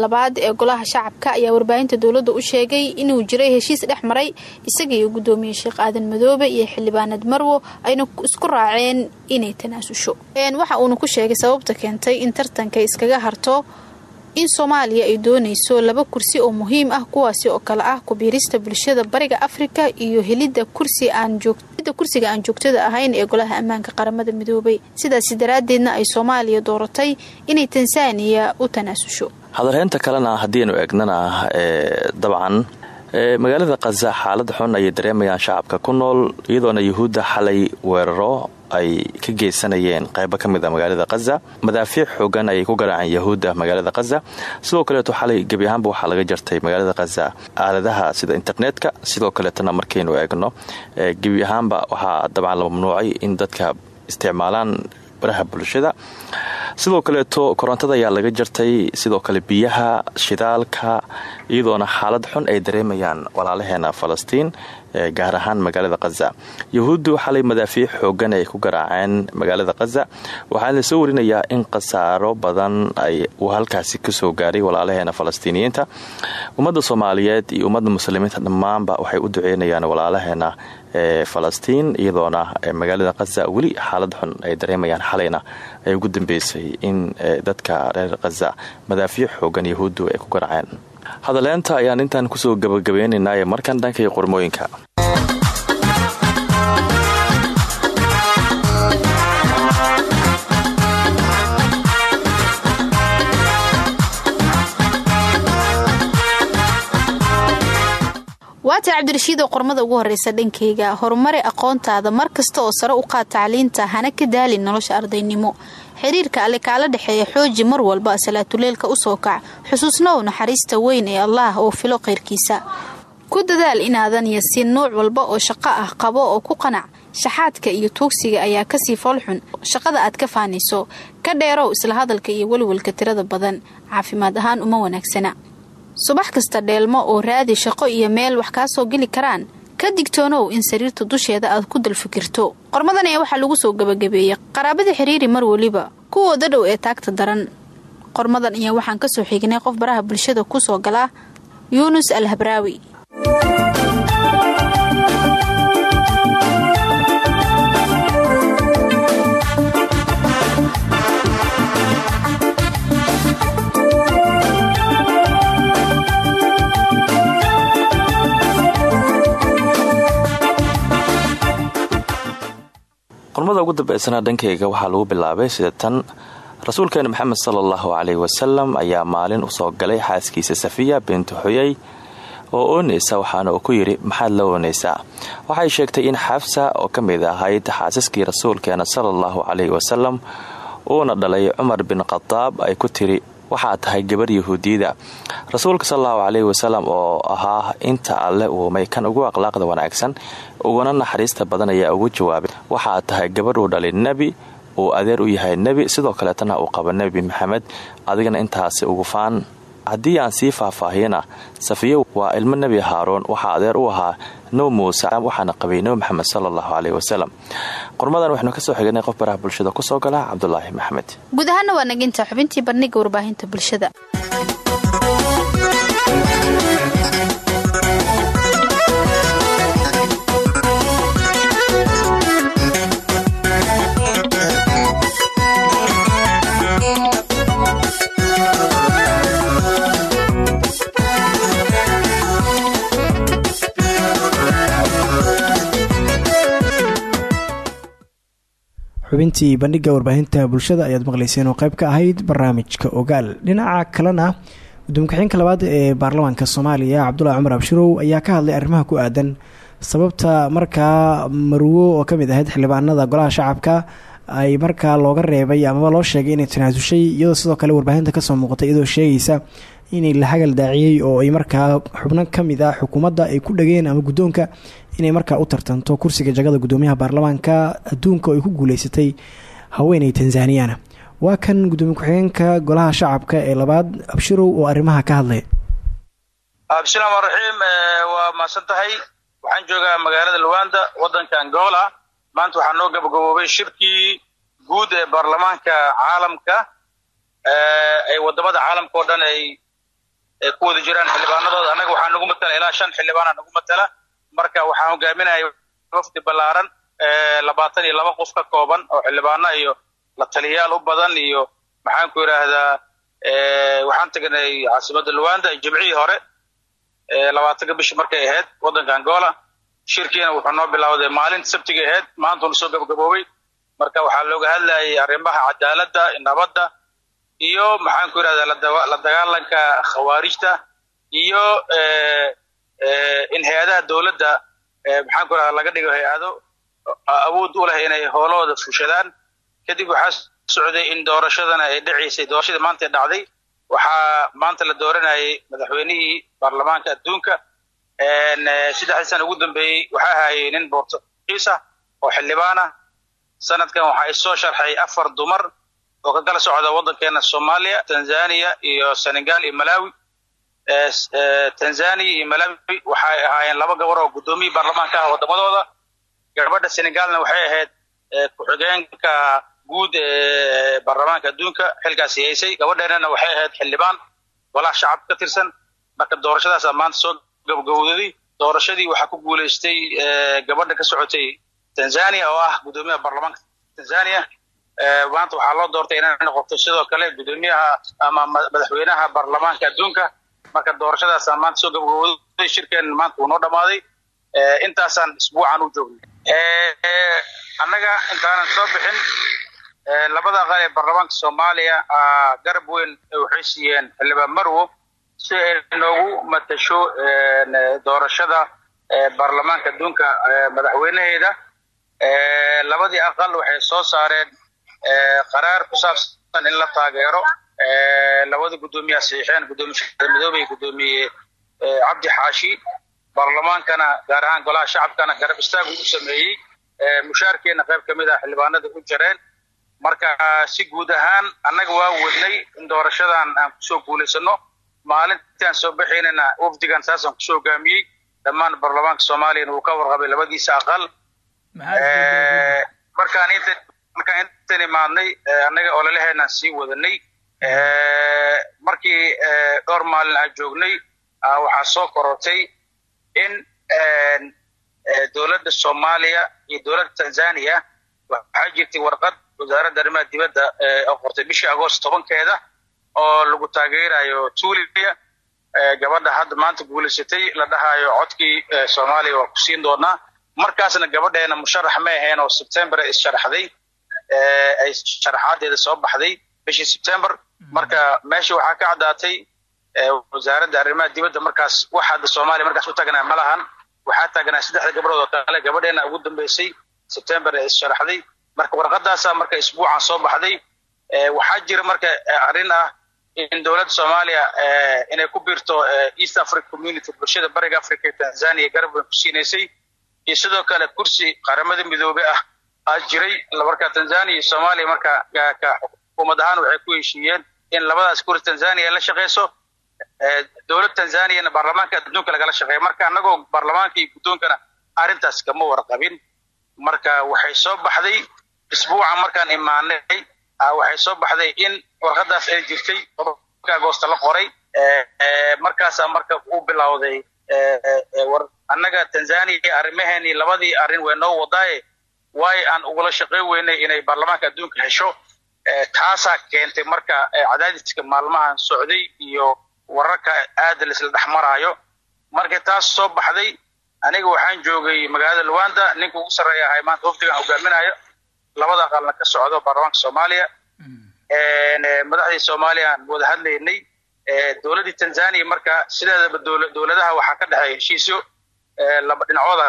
labaad ee golaha shacabka ayaa warbaahinta dowladda u sheegay inuu jiray heshiis dhex maray isaga iyo gudoomiye sheekh aadan madoobe iyo xildhibaanad marwo ayna isku raaceen inay tanaasusho waxa uuna ku sheegay sababta keentay in tartanka iskaga harto in soomaaliya ay doonayso laba kursi oo muhiim ah kuwaasi oo kale ah kubiirista bulshada bariga afrika iyo helidda kursi aan kursiga aan joogtada ahayn ee golaha ammaanka qaramada midoobay. Sidaasi daraaddeedna ay soomaaliya dooratay inay tansaaniya u tanaasusho hadalheynta kalena haddiinu eegnana dabcan magaalada khaza xaalad xun ayay dareemayaan shacabka ku nool iyadoona yuhuudda xalay weeraro ay ka geysanayeen qaybo ka mid a magaalada khaza madaafiic xoogan ayay ku garaaceen yahuudda magaalada khaza sidoo kaleeto xalay gebi ahaanba waxaa laga jartay magaalada khaza aaladaha sida internetka sidoo kaleetona markaynu eegno gebi ahaanba waxaa dabcan la mamnuucay in dadka isticmaalaan baraha bulshada. Sidoo kaleeto korontada ayaa laga jartay sidoo kale biyaha shidaalka iyadoona xaalad xun ay dareemayaan walaalaheena falastiin gaar ahaan magaalada khaza yahuuddu xalay madaafiic xoogan ay ku garaaceen magaalada khaza waxaa la soo warinayaa in khasaaro badan uu halkaasi ka soo gaaray walaalaheena falastiiniyiinta. Ummadda soomaaliyeed iyo ummadda muslimiinta dhammaanba waxay u duceynayaan walaalaheena ee falastiin iyadoona magaalada khaza weli xaalad xun ay dareemayaan xalayna. Ay ugu dambeysay in dadka reer khaza madaafiic xoogan yahuuddu ay ku garaaceen. Hadaleenta ayaan intaan ku soo gabagabeynaynaaye markan dhankay qormooyinka waata cabdirashiidoo qormada ugu horeysa dhankayga horumari aqoontaada mar kasta oo sare u qaad tacliinta hana ka daalin nolosha ardaynimo. Xiriirka alle kaala dhexeeya xooji mar walba salaatuleelka u soo kac xusuusnow naxariista weyn ee allaah oo filo khayrkiisa. Ku dadaal inaadan yasin nuuc walba oo shaqo ah qabo oo ku qanac shaxaadka iyo tuugsiga ayaa ka sii foolxun shaqada aad ka faanayso ka dheerow isla hadalka iyo welwelka tirada badan caafimaad ahaan uma wanaagsana subax kasta dheelmo oo raadi shaqo iyo meel wax kaa soo geli karaan ka digtoonow in sariirta dusheeda aad ku dalfikirto qormadan ayaa waxaa lagu soo gabagabeeyey qaraabada xiriiri mar weliba kuwooda dhow ee taagta daran. Qormadan ayaa waxaan ka soo xignay qof baraha bulshada ku soo gala yuunus al habraawi qormada ugu dambeysana dhankayga waxaa lagu bilaabay sida tan rasuulkeena maxamed sala allahu caleyhi wasalam ayaa maalin u soo galay xaaskiisa safiya bintu xuyay oo oonaysa waxaana uu ku yidhi maxaad la oonaysaa? Waxay sheegtay in xafsa oo ka mid ahayd xaasaskii rasuulkeena sala allahu caleyhi wasalam uuna dhalay cumar bin khadaab ay ku tiri waxaa tahay gabar yahuudiyada. Rasuulka salallahu caleyhi wasalam oo ahaa inta alle uumay kan ugu akhlaaqda wanaagsan uguna naxariista badan ayaa ugu jawaabay. Waxaa tahay gabar uu dhalay nebi uu adeer u yahay nebi sidoo kaleetana uu qabo nebi maxamed adigana intaasi ugu faan haddii aan sii faahfaahiyana safiyo waa ilmo nebi haaroon. Waxaa adeer u ahaa now muuse waxaana qabay nebi maxamed sala allahu caleyhi wasalam qormadan waxaynu ka soo xiganay qof baraha bulshada ku soo gala cabdulaahi maxamed. Guud waa naginta xubintii bandhiga warbaahinta bulshada xubintii bandhiga warbaahinta bulshada ayaad maqlayseen oo qayb ka ahayd barnaamijka ogaal. Dhinaca kalena gudoomiye-ku-xigeenka labaad ee baarlamaanka soomaaliya cabdulahi cumar abshirow ayaa ka hadlay arrimaha ku aadan sababta markaa marwo oo ka mid ahayd xildhibaanada golaha shacabka ay markaa looga reebay amaba loo sheegay inay tanaasushay iyadoo sidoo kale warbaahinta ka soo muuqatay iyadoo sheegaysa inay la hagal daaciyey oo ay markaa xubno ka mid ah xukuumadda ay ku dhageen ama guddoonka inay markaa u tartanto kursiga jagada guddoomiyaha baarlamaanka adduunka oo ay ku guuleysatay haweeney tanzaniyana waa kan guddoomiye ku-xigeenka golaha shacabka ee labaad abshirow oo arrimaha ka hadlaya bismillahi rmaan raxiim waa mahadsan tahay. Waxaan joogaa magaalada luwanda waddanka angola maanta waxaa noo gabagaboobay shirkii guud ee baarlamaanka caalamka ay waddamada caalamka oo dhan ay ku wada jiraan xildhibaanadooda. Annaga waxaa nagu matala ilaa shan xildhibaana nagu matala. Marka waxaan hogaaminaya wafdi ballaaran labaatan iyo laba qof ka kooban oo xildhibaano iyo la taliyayaal u badan iyo maxaan ku yidhaahdaa waxaan tagnay caasimadda luwanda jimcihii hore labaatanka bishi markay ahayd waddanka angola. Shirkiina wuxuu noo bilowday maalinta sabtiga ahayd maantuna soo gabagaboobay. Marka waxaa looga hadlayay arrimaha cadaaladda nabadda iyo maxaan ku yidhahdaa la dagaalanka khawaarijta iyo in hay'adaha dowladda maxaan ku yidhahdaa laga dhigo hay'ado awood u leh inay howlahooda fushadaan. Kadib waxaa socday in doorashadana ay dhacaysay doorashadii maanta dhacday waxaa maanta la dooranayay madaxweynihii baarlamaanka adduunka. Saddexdii sana ugu dambeeyey waxaa hayay nin bortugiis ah oo xildhibaan ah sanadkan waxaa isoo sharxay afar dumar oo ka kala socda waddankeena soomaaliya tanzania iyo senegal iyo malawi. Tanzania iyo malawi waxay ahaayeen laba gabar oo guddoomiyii baarlamaanka ah waddamadooda. Gabadha senegalna waxay ahayd ku-xigeenka guud ee baarlamaanka adduunka xilkaasi haysay gabadheenana waxay ahayd xildhibaan golaha shacabka ka tirsan. Marka doorashadaasa maanta soo gabagabowday doorashadii waxaa ku guuleystay gabadha ka socotay tanzania oo ah guddoomiyaha baarlamaanka tanzania maanta waxaa loo doortay inay noqoto sidoo kale guddoomiyaha ama madaxweynaha baarlamaanka adduunka. Marka doorashadaasa maanta soo gabagabowday shirkeen maanta wuu noo dhammaaday. Intaasaan isbuucan u joognay annaga intaanan soo bixin labada aqal ee baarlamaanka soomaaliya garab weyn waxay siiyeen xildhibaan marwo si ay noogu matasho doorashada baarlamaanka adduunka madaxweynaheeda. Labadii aqal waxay soo saareen qaraar ku saabsan in la taageero labada guddoomiyaa saxiixeen guddoomiye shaqada midoobey guddoomiye cabdi xaashi. Baarlamaankana gaar ahaan golaha shacabkana garab istaag u sameeyey. Mushaarkeena qayb ka mid ah xildhibaanada ku jireen. Marka si guud ahaan annaga waa wadnay in doorashadan aan ku soo guulaysano maalintaan soo baxaynana wafdigan saasaan ku soo hogaamiyey dhammaan baarlamaanka soomaaliyana wuu ka warqabay labadiisa aqal. Markaan int markaan intan imaadnay annaga ololaheenaan sii wadanay markii dhowr maalin aan joognay waxaa soo korortay in dowladda soomaaliya iyo dowladda tanzania waxaa jirtay warqad wasaaradda arrimaha dibadda oo qortay bishii agoost tobankeeda oo lagu taageerayo tuuliya gabadha hadda maanta guulaysatay la dhahayo codkii soomaaliya waa ku siin doonaa. Markaasna gabadheena musharax ma ahayn oo sebtembar ay issharaxday ay sharaxaadeeda soo baxday bishii sebtembar marka meesha waxaa ka caddaatay wasaaradda arrimaha dibadda markaas wax hadda soomaaliya markaas u tagnaa ma lahan. Waxaa taagnaa saddexda gabdhood oo kale gabadheena ugu dambeysay sebtembar ee issharaxday marka warqadaasaa marka isbuucan soo baxday. Waxaa jira marka arrin ah in dowladda soomaaliya inay ku biirto east africa community bulshada bariga africa ee tanzania garab weyn ku siinaysay iyo sidoo kale kursi qaramada midoobe ah jiray marka tanzania iyo soomaaliya marka ka xukuumad ahaan waxay ku heshiiyeen in labadaas kursi tanzania la shaqeyso dowladda tanzaniana baarlamaanka adduunka lagala shaqeeya marka annagoo baarlamaanka iyo guddoonkana arrintaas kama warqabin. Marka waxay soo baxday isbuuca markaan imaanay waxay soo baxday in warqadaas ay jirtay tobanka agoosta la qoray markaasaa marka u bilowday annaga tanzania arrimaheenii labadii arrin way noo wadaaye waayo aan ugula shaqey weynay inay baarlamaanka adduunka hesho? Taasaa keentay marka cadaadiska maalmahan socday iyo wararka aada laisla dhex maraayo markay taas soo baxday aniga waxaan joogay magaalada luwanda ninka ugu sarreeya ahay maanta wafdigan hogaaminayo labada aqalna ka socdo baarlamaanka soomaaliya. Madaxdii soomaaliya aan wada hadlaynay dowladdii tanzania marka sideedaba dowladaha waxaa ka dhexeeya heshiisyo laba dhinacooda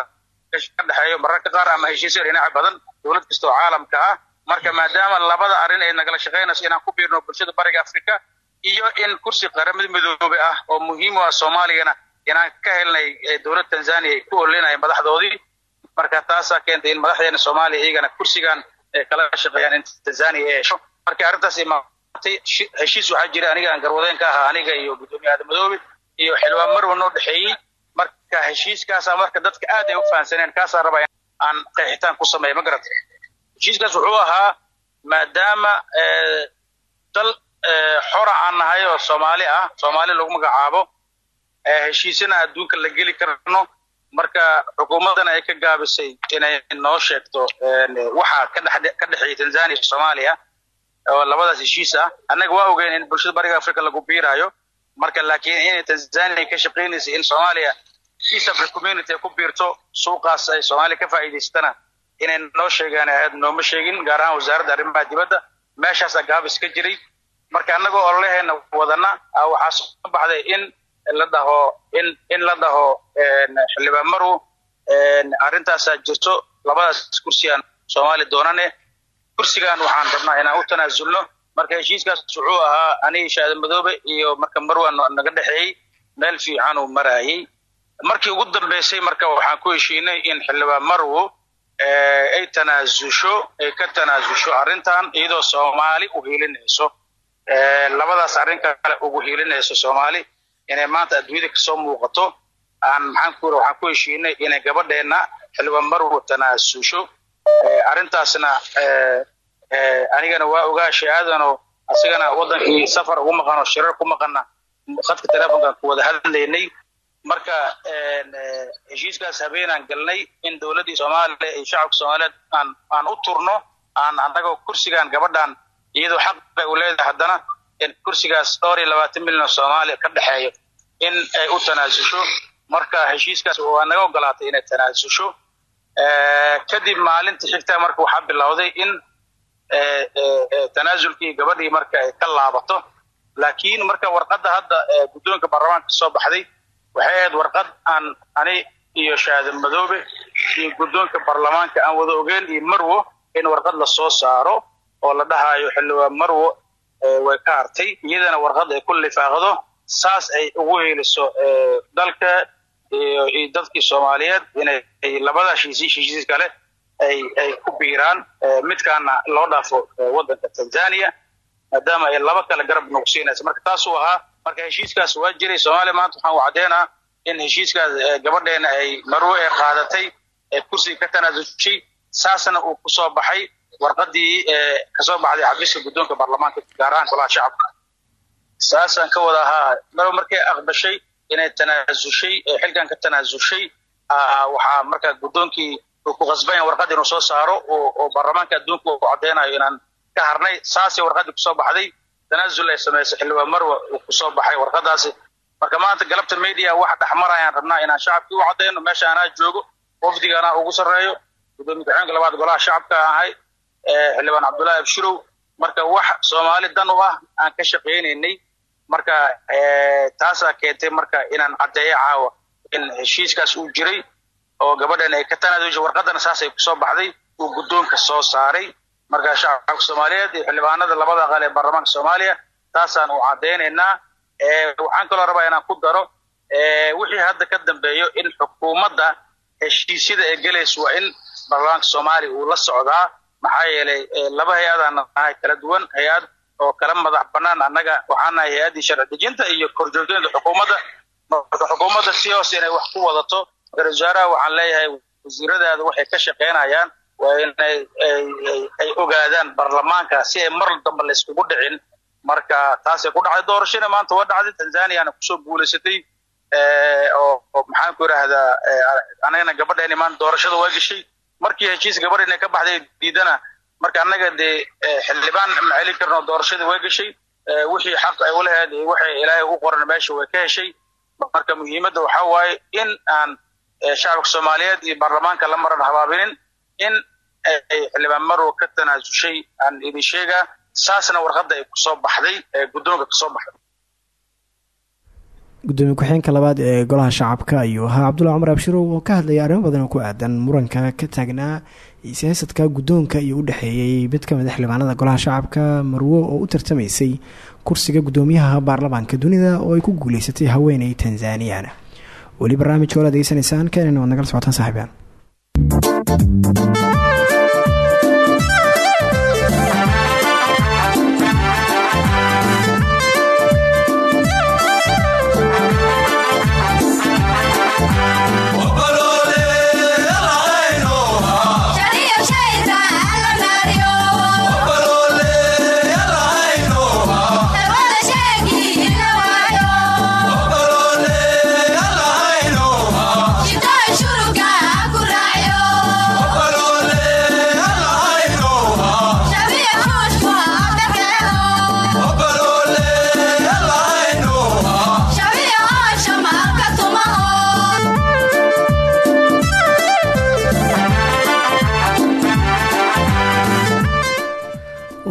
ka dhexeeyo mararka qaar ama heshiisyo dhinaca badan dowlad kasta oo caalamka ah. Marka maadaama labada arrin ay nagala shaqaynayso inaan ku biirno bulshada bariga africa iyo in kursi qaramada midoobe ah oo muhiim u ah soomaaliyana inaan ka helnay dowladda tanzania ay ku olinaya madaxdoodii. Marka taasaa keentay in madaxdeena soomaaliya iyagana kursigan kala shaqeeyaan in tanzania ay hesho. Marka arrintaas imaatay heshiis waxaa jira aniga aan garwadeen ka ahaa aniga iyo guddoomiye aadamadoobe iyo xildhibaan marwa noo dhexeeyey marka heshiiskaasaa marka dadka aad ay u fahansaneen kaasaa raba aan qeexitaan ku sameeya ma garata heshiiskaas wuxuu ahaa maadaama dal xora aan nahay oo soomaali ah soomaali lagu magacaabo heshiisana adduunka la geli karno. Marka xukuumaddana ay ka gaabisay inay noo sheegto waxa ka dhexeeya tanzania iyo soomaaliya oo labadaas heshiis ah. Annaga waa ogeyn in bulshada bariga africa lagu biiraayo. Marka laakiin inay tanzania ka shaqaynaysa in soomaaliya east africa community ay ku biirto suuqaas ay soomaaliya ka faa'iidaysatana inay noo sheegaan aad nooma sheegin gaar ahaan wasaaradda arrimaha dibadda. Meeshaasaa gaabis ka jiray. Marka annagoo ololaheena wadana waxaa soo baxday in la dhaho in in la dhaho xildhibaan marow arrintaasaa jirto labadaas kursigaan soomaali doonane. Kursigan waxaan rabnaa inaan u tanaasulno. Marka heshiiskaas wuxuu ahaa aniga shaada madoobe iyo marka marwa naga dhexeeyey meel fiican uu maraayey markii ugu dambeysay marka waxaan ku heshiinay in xildhibaan marwo ay tanaasusho ay ka tanaasusho arrintan iyadoo soomaali u hiilinayso labadaas arrin kale ugu hiilinayso soomaali inay maanta adduunyada ka soo muuqato. Aan maxaan ku waxaan ku heshiinay inay gabadheenna xildhibaan marwo tanaasusho arrintaasna anigana waa ogaa shay-aadanoo asigana waddankii safar ugu maqan oo shirar ku maqana khadka telefonkan ku wada hadlaynay marka heshiiskaas habeenaan galnay in dowladdii soomaaliya iyo shacabka soomaaliyeed aan aan u turno aan annagoo kursigan gabadhan iyadoo xaqay u leedahay haddana kursigaas dhowr iyo labaatan milyan oo soomaaliya ka dhexeeyo in ay u tanaasusho marka heshiiskaas waa naga ogolaatay inay tanaasusho kadib maalinta xigta marka waxaa bilowday in tanaasulkii gabadhii marka ay ka laabato. Laakiin marka warqadda hadda guddoonka baarlamaanka soo baxday waxay ahayd warqad aan ani iyo shaada madoobe iyo guddoonka baarlamaanka aan wada ogeen iyo marwo in warqad la soo saaro oo la dhahayo xildhibaan marwo way ka hartay. Iyadana warqad ay ku lifaaqdo saas ay ugu heliso dalka iyo dadkii soomaaliyeed inay labada heshiis heshiis kale ay ay ku biiraan midkaana loo dhaafo waddanka tanzania maadaama ay laba kale garab nuqsiinaysa marka taasuu ahaa marka heshiiskaas waa jiray soomaaliya maanta waxaan u caddeynaa in heshiiskaas gabadheena ay marwo ee qaadatay ee kursiga ka tanaasushay saasna uu ku soo baxay warqadii ka soo baxday xabiiska guddoonka baarlamaanka gaar ahaan golaha shacabka. Saasaan ka wada ahaa marwo markay aqbashay inay tanaasushay xilkan ka tanaasushay waxaa marka guddoonkii uu ku qasbanya warqad soo saaro oo baarlamaanka adduunka uu caddeynayo inaan ka harnay saasay warqadii ku soo baxday tanaasul ay samaysay xildhibaan marwa uu ku soo baxay warqadaasi marka maanta galabta media waxa dhexmarayaan rabnaa inaan shacabkii u caddeyno meesha anaa joogo wafdiga anaa ugu sarreeyo. Gudoomiye ku-xigeenka labaad golaha shacabka ahay xildhibaan cabdullaahi abshirow. Marka wax soomaali dan u ah aan ka shaqaynaynay marka taasaa keentay marka inaan caddeeyo caawa. In heshiiskaas uu jiray oo gabadhan ay ka tanaasushay warqadana saasay ku soo baxday uu guddoonka soo saaray marka shacabka soomaaliyeed iyo xildhibaanada labada aqal ee baarlamaanka soomaaliya taasaan u caddeynaynaa waxaan kaloo rabaa inaan ku daro wixii hadda ka dambeeyo in xukuumadda heshiisyada ee gelaysa waa in baarlamaanka soomaaliya uu la socdaa. Maxaa yeelay laba hay'adaan kala duwan hay'ad oo kala madax banaan annaga waxaan nahay hay'addii sharci dejinta iyo korjoogteynta xukuumadda. Marka xukuumadda si hoose inay wax ku wadato ra'isul wasaaraha waxaan leeyahay wasiiradaada waxay ka shaqaynayaan waa inay ay ogaadaan baarlamaanka si ay mar dambe la iskugu dhicin. Marka taasay ku dhacday doorashana maanta waa dhacday tanzaniana ku soo guulaysatay oo maxaan ku idhaahdaa anagana gabadheeni maanta doorashada waa geshay markii heshiis gabadheena ka baxday diidana marka annaga dee xildhibaan ma celin karno doorashada waa geshay wixii xaq ay ulahayd waxay ilaahay u qoran meesha way ka heshay. Marka muhiimadda waxaa waaye in aan shacabka soomaaliyeed iyo baarlamaanka la maran habaabinin in ay xildhibaan marwo ka tanaasushay aan idin sheegaa saasna warqadda ay ku soo baxday ee guddoonka ka soo baxday. Gudoomiye ku-xigeenka labaad ee golaha shacabka ayuu ahaa. Cabdullahi cumar abshirow oo ka hadlaya arrimo badan oo ku aadan muranka ka taagnaa siyaasadka guddoonka iyo u dhexeeyey mid ka mid a xildhibaanada golaha shacabka marwo oo u tartamaysay kursiga guddoomiyaha baarlamaanka dunida oo ay ku guuleysatay haweeney tanzaniana weli barnaamijka ola degeysanaysaan keenana waad nagala saaxiibyaal Thank you.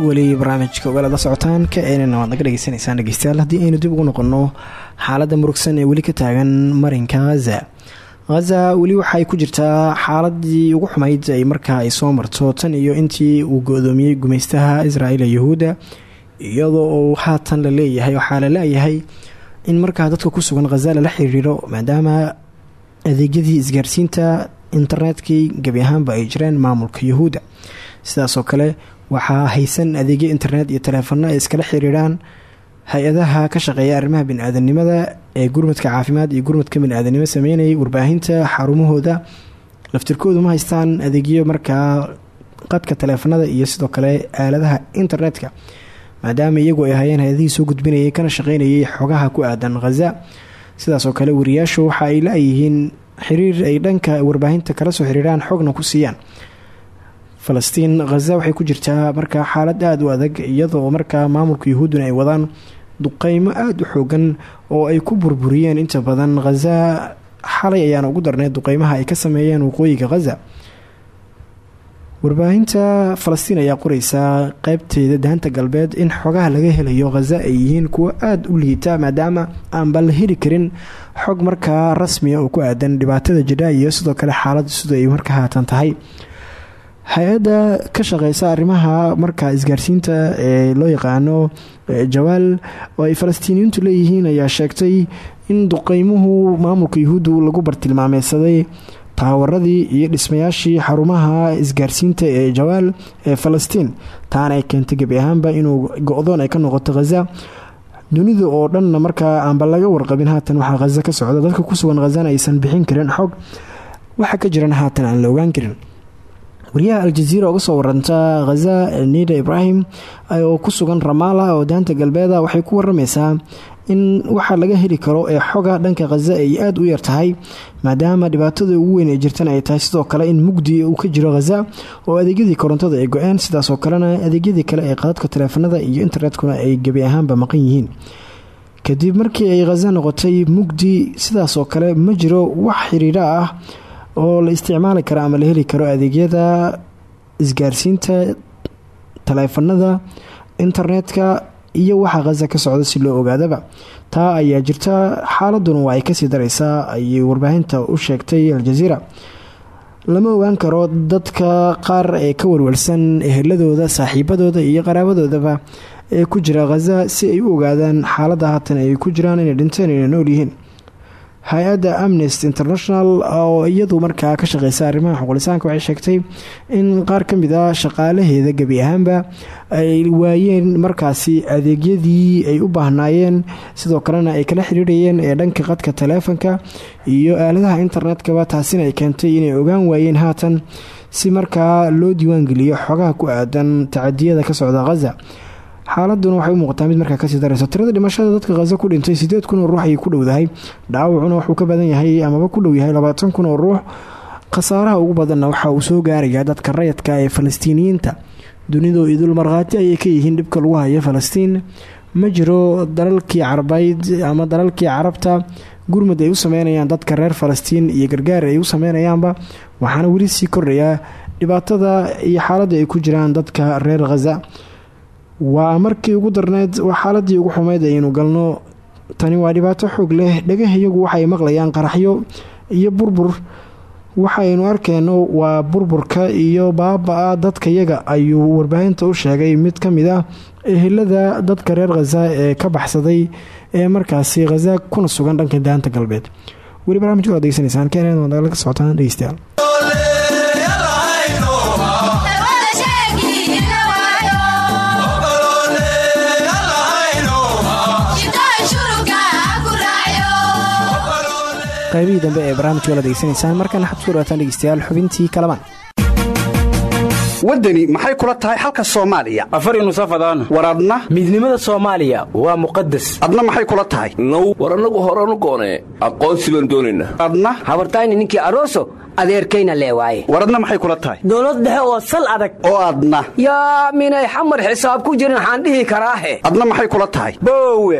Weli barnaamijka ogaalada socotaan ka eenana waad naga dhegeysanaysaan dhegeystayaal. Haddii aynu dib ugu noqono xaaladda murugsan ee weli ka taagan marinka haza haza weli waxaay ku jirtaa xaaladii ugu xumayd ay markaa ay soo marto tan iyo intii uu go-doomiyey gumaystaha ee yahuudda iyadoo haatan la leeyahay waxaa la leeyahay in markaa dadka ku sugan khaza lala xiriiro maadaama adeegyadii isgaarsiinta internetkii gebi ahaanba ay jireen maamulka yahuudda sidaasoo kale waxaa haysan adeegyo internet iyo taleefano ay iskala xiriiraan hay'adaha ka shaqeeya arrimaha bini-aadanimada ee gurmadka caafimaad iyo gurmadka bini-aadanimo warbaahinta xarumahooda. Laftirkoodu ma haystaan adeegyo markaa qadka taleefanada iyo sidoo kale aaladaha internetka maadaama iyagu ay hayeen hay'adihii soo gudbinayay kana shaqeynayay xogaha ku aadan khaza sidaasoo kale wariyaashu waxa ay la-yihiin xiriir ay dhanka warbaahinta kala soo xiriiraan xogna ku siiyaan falastiin khaza waxay ku jirtaa markaa xaalad aada u adag iyadoo markaa maamulka yuhuudduna ay wadaan duqeymo aada u xoogan oo ay ku burburiyeen. Inta badan khaza xalay ayaana ugu darneyd duqeymaha ay ka sameeyeen waqooyiga khaza warbaahinta falastiin ayaa qoreysaa qeybteeda daanta galbeed in xogaha laga helayo khaza ay yihiin kuwo aada u liita maadaama aanba la heli karin xog markaa rasmiya oo ku aadan dhibaatada jidha iyo sidoo kale xaaladu sida ay markaa haatan tahay hay'adda ka shaqeysa arrimaha markaa isgaarsiinta ee loo yaqaano jawaal oo ay falastiiniyiintu leeyihiin ayaa sheegtay in duqeymuhu maamulka yuhuuddu lagu bartilmaameysaday taawaradii iyo dhismayaashii xarumaha isgaarsiinta ee jawaal ee falastiin. Taana ay keentay gebi ahaanba inuu go-doon ay ka noqoto khaza dunida oo dhanna markaa aanba laga warqabin haatan waxaa khaza ka socda. Dadka ku sugan khazana aysan bixin karin xog. Waxa ka jiran haatan aan la ogaan karin wariyaha aljaziira uga soo waranta khaza nida ibrahim oo ku sugan ramala oo daanta galbeeda waxay ku waramaysaa in waxa laga heli karo ee xoga dhanka khaza ay aada u yar tahay maadaama dhibaatada ugu weyn ee jirtan ay tahay sidoo kale in mugdi uu ka jiro khaza oo adeegyadii korontada ay go-een sidaasoo kalena adeegyadii kale ee qadadka taleefanada iyo internetkuna ay gebi ahaanba maqan yihiin. Kadib markii ay khaza noqotay mugdi sidaasoo kale ma jiro wax xiriiro ah oo la isticmaali karo ama la heli karo adeegyada isgaarsiinta taleefanada internetka iyo waxa khaza ka socda si loo ogaadaba. Taa ayaa jirta xaaladuna waa ay ka sii dareysaa ayay warbaahinta u sheegtay aljaziira lama ogaan karo dadka qaar ee ka warwarsan eheladooda saaxiibadooda iyo qaraabadoodaba ee ku jira khaza si ay u ogaadaan xaaladda haatan ay ku jiraan inay dhinteen inay nool yihiin hay'adda amnesty international oo iyadu markaa ka shaqeysa arrimaha xuqulisaanka waxay sheegtay in qaar ka mid a shaqaalaheeda gebi ahaanba ay waayeen markaasi adeegyadii ay u baahnaayeen. Sidoo kalena ay kala xiriirayeen ee dhanka qadka taleefanka iyo aaladaha internetkaba taasina ay keentay inay ogaan waayeen haatan si markaa loo diiwaangeliyo xogaha ku aadan tacadiyada ka socda khaza xaaladuna waxay u muuqataa mid markaa ka sii dareyso tirada dhimashada dadka khaza ku dhintay sideed kun oo ruux ayay ku dhowdahay. Dhaawacuna wuxuu ka badan yahay amaba ku dhow yahay labaatan kun oo ruux. Khasaaraha ugu badanna waxa uu soo gaarayaa dadka rayadka ee falastiiniyiinta. Dunidu idul markhaati ayay ka yihiin dhibka lagu hayo falastiin. Ma jiro dalalkii carabayd ama dalalkii carabta. Gurmud ay u sameynayaan dadka reer falastiin iyo gargaar ay u sameynayaanba waxaana weli sii kordhayaa dhibaatada iyo xaaladda ay ku jiraan dadka reer khaza waa markii ugu darneyd xaaladii ugu xumeyd aynu galno. Tani waa dhibaato xoog leh. Dhagahayagu waxay maqlayaan qaraxyo iyo burbur. Waxaynu arkeyno waa burburka iyo baaba-a dadkayaga ayuu warbaahinta u sheegay. Mid ka mid ah ehelada dadka reer khaza ee ka baxsaday ee markaasi khaza kuna sugan dhanka daanta galbeed. Weli barnamijka waad degeysanaysaan keenan waad nagala ka socotaan dhegeystayaal qaybihii dambe ee barnaamijka la degeysanaysaan markana xabsku dhawaataan dhegeystayaal xubintii kalamaan. Waddani maxay kula tahay xalka soomaaliya? Afar nusafadaan war adna? Midnimada soomaaliya waa muqadas adna maxay kula tahay? Now war annagu horanu goonee aqoonsi baan doonaynaa adna? Habartayni ninkii aroso adeerkayna lee waaye. War adna maxay kula tahay? Dowlad dhexe oo sal adag. Oo adna. Yaa minay xamar xisaab ku jirin waxaan dhihi karaahe adna maxay kula tahay? Boowe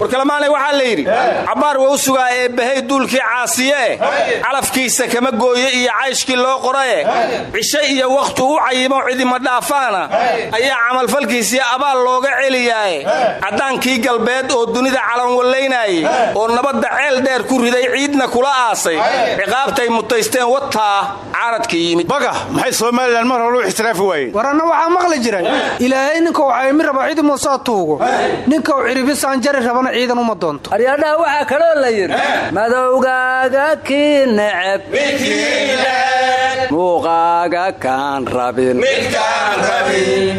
warkalamaanay waxaa la yidhi cabbaar waa u sugaa eebbahay duulkii caasiyeeh calafkiisa kama gooye iyo cayshkii loo qoraye. Cishe iyo wakhtu u cayimo cidima dhaafaana. Ayaa camalfalkiisii abaal looga celiyaaye. Caddaankii galbeed oo dunida calanwallaynayey oo nabadda ceel dheer ku riday ciidna kula aasay. Ciqaabtay mutaysteen wataa caaradkii yimid. Baga maxay somalilan mar hore u ixtiraafi waayeen war anna waxaa maqli jiray. Ilaahay ninkau caymi raba cidi muusoo tuugo. Ninkau ciribisaan jari rabana ciidan uma doonto. Aryadhaha waxaa kaloo la yidhi madowgaaga kii neceb. Muuqaaga kaan rabin.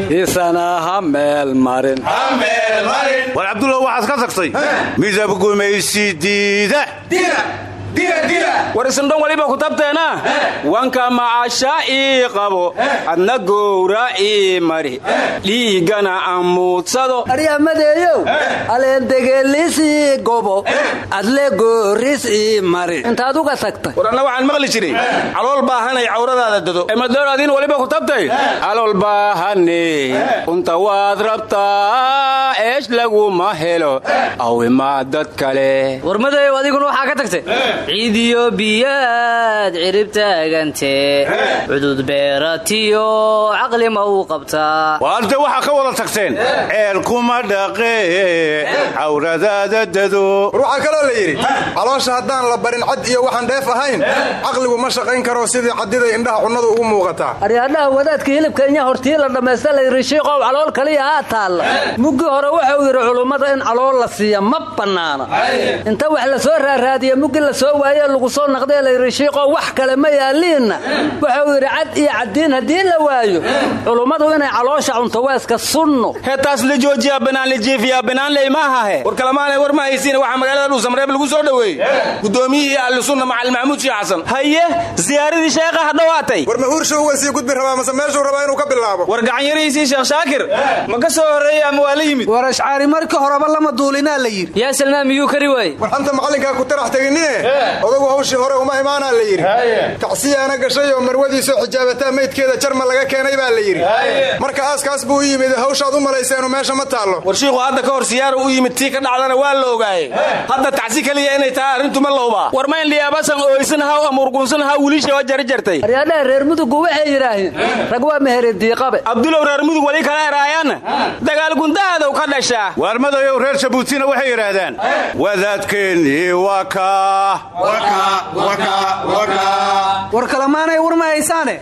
Isana ha meel marin. War cabdulla waxaad ka tagtay? Midab gumaysi diida war isindhon waliba ku tabteena wanka macasha ii qabo. Adna gowra ii mari. Dhiiggana amuudsado aryamadeeyow aleendegelisii gobo. Adle gooris ii mari. Intaad uga tagtay war anna waxaan maqli jiray. Calool baahanay cawradaada dado emadoor adiin waliba ku tabtay calool baahane unta waad rabtaa eesh laguma helo. Awimaa dad kale. Warmadeeyow adiguna waxaa ka tagtay biyaad cirib taagantee cudud beeratiyo caqli ma uu qabtaa waarde waxaa ka wada tagteen. Ceel kuma dhaqee cawradaada dado war waxaa kaloo la yidhi caloosha haddaan la barin cad iyo waxaan dheef ahayn caqligu ma shaqayn karo sidii caddiday indhaha cunnadu ugu muuqataa. Aryaadhaha wadaadka hilibka inya hortii la dhammaysta layidhi shiiqow calool kaliya haa taalla muggii hore wuxuu yidhi culummada in calool la siiya ma bannaana. Inta wax la soo raaraadiya muggi la soo waaye lagu soo naqdee layidhi shiiqoo wax kale ma yaaliinna wuxuu yidhi cad iyo caddiin haddii la waayo culummadu inay caloosha cunto weeska sunno. Heetaas la joojiyaa banaan la jeefiyaa banaanley maahahe war kalamaanay war ma haysiina waxaa magaalada dhuusamreeb lagu soo dhoweeyey guddoomiyihii ahlusunna macalin maxamuud sheekh xasan. Haye ziyaaradii sheekhaha dhowaatay war mahuursha uga sii gudbi rabaa mase meeshuu rabaa inuu ka bilaabo? War gacanyarihiisii sheekh shaakir. Ma ka soo horreeyey ama waa la yimid? War ashcaari marka horeba lama duulinaa la yidhi. Yaa salmaa miyuu kari waaye war xanta macallinkaa ku tarax teginine? Odagu hawshii hore uma imaanaa la yidhi. Kacsiyaana gashay oo marwadiisoo xijaabataa maydkeeda jarma laga keenay baa la yidhi. Marka aaskaas buu u yimid hawshaad u malayseenu meesha ma taallo. War shiiku hadda ka hor siyaara u yimid tii ka dhacdana waa la ogaaye. Hadda tacsi keliya inay tahay arrintu ma lowbaa war mayn liyaabasan ooysan haw ama urgunsan haw wilisha waa jarjartay aryaadhaha reer mudugu waxay yidhaaheen rag waa meherediiqabe abdulow reer mudug wali kala eraayaanna dagaal gundahadow ka dhashaa waarmadayow reer jabuutina waxay yidhaahdaan wadaadkeennii waa kaa war kalamaanay war ma haysaane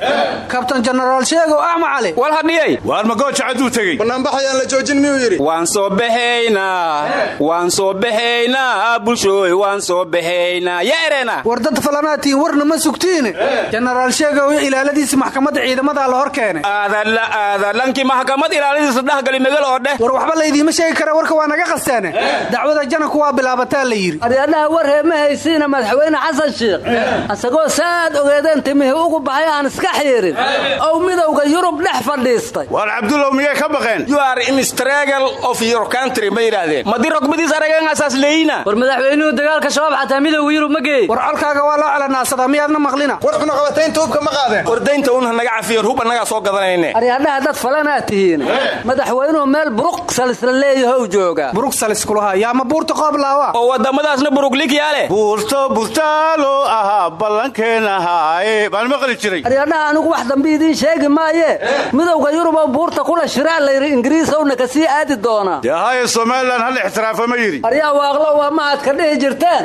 kabtan jenaraal sheegow axma cali wal hadhiyey waar magooja cadduu tegey? Banaanbaxayaan la joojin miyuu yidhi? Waan soo baxaynaa waan soo baxaynaa bulshooy waan soo baxaynaa yaa ereena. War dad falanaatiin warna ma sugtiine jenaraal sheegow iyo ilaaladiisi maxkamadda ciidamadaa la hor keenay aadala aadalankii maxkamad ilaaladiisa dhexgali megal oo dheh war waxba laydiima sheegi kara warka waa naga qasteene dacwada jananku waa bilaabataa la yidhi. Aryaadhaha war hee ma haysiina madaxweyne xasan sheikh asagoo saad ogeedeen timihii ugu baxay aan iska xiirin ow midowga yurub dhex fadhiistay. Waar cabdulow miyay ka baqeen? You are in struggle of your country ma yidhaahdeen? Madi rogmadiis arageen asaas leeyina war madaxweynuhu dagaalka shabaab xataa midowga yurub ma geey war colkaaga waa loo celanaasadaa miyaadna maqlina? War cunaqabataynta hubka ma qaadeen? War daynta un naga cafiyan hub annagaa soo gadanayne. Aryaadhaha dad falanaad tihiin. Madaxweynuhu meel buruqsalis la leeyahow jooga buruqsalis kulaha yaa ma buurta qoob laawa oo waddamadaasna buruglikyaa leh buurto burtaaloo ahaa ballankeenahaaye baan maqli jiray. Aryadhaha anigu wax dambe idiin sheegi maaye? Midowga yuruboo buurta kula shiraa layidhi ingiriisowna ka sii aadi doonaa dee haaye somalilan hal ixtiraafo ma yidhi. Aryaa waaqlo waa mahad ka dhihi jirteen?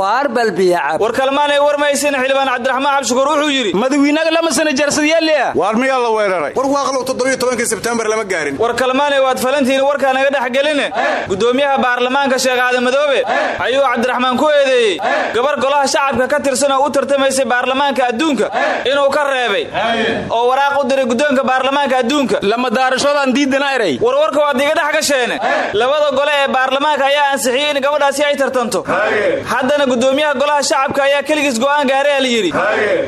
Waar balbiyacab war kalmaanay warmaysin xildhibaan cabdiraxmaan cabshukuur wuxuu yidhi. Madawiinaga lama sana jarsadyeelea waar miyaa la weeraray? War waaqlow toddobiyo tobankii sebtembar lama gaarin. War kalmaanay waad falantihiin warkaa naga dhex geline. Gudoomiyaha baarlamaanka sheekh aadan madoobe ayuu cabdiraxmaan ku eedeeyey. Gabar golaha shacabka ka tirsan oo u tartamaysay baarlamaanka adduunka inuu ka reebay. Oo waraaq u diray guddoonka baarlamaanka adduunka. Lama daarashoodaan diidana eray. Warwarka waad iga dhex gasheene labada gole ee baarlamaanka ayaa ansixiyey in gabadhaasi ay tartanto. Haddana gudoomiyaha golaha shacabka ayaa keligiis go'aan gaaray a layidhi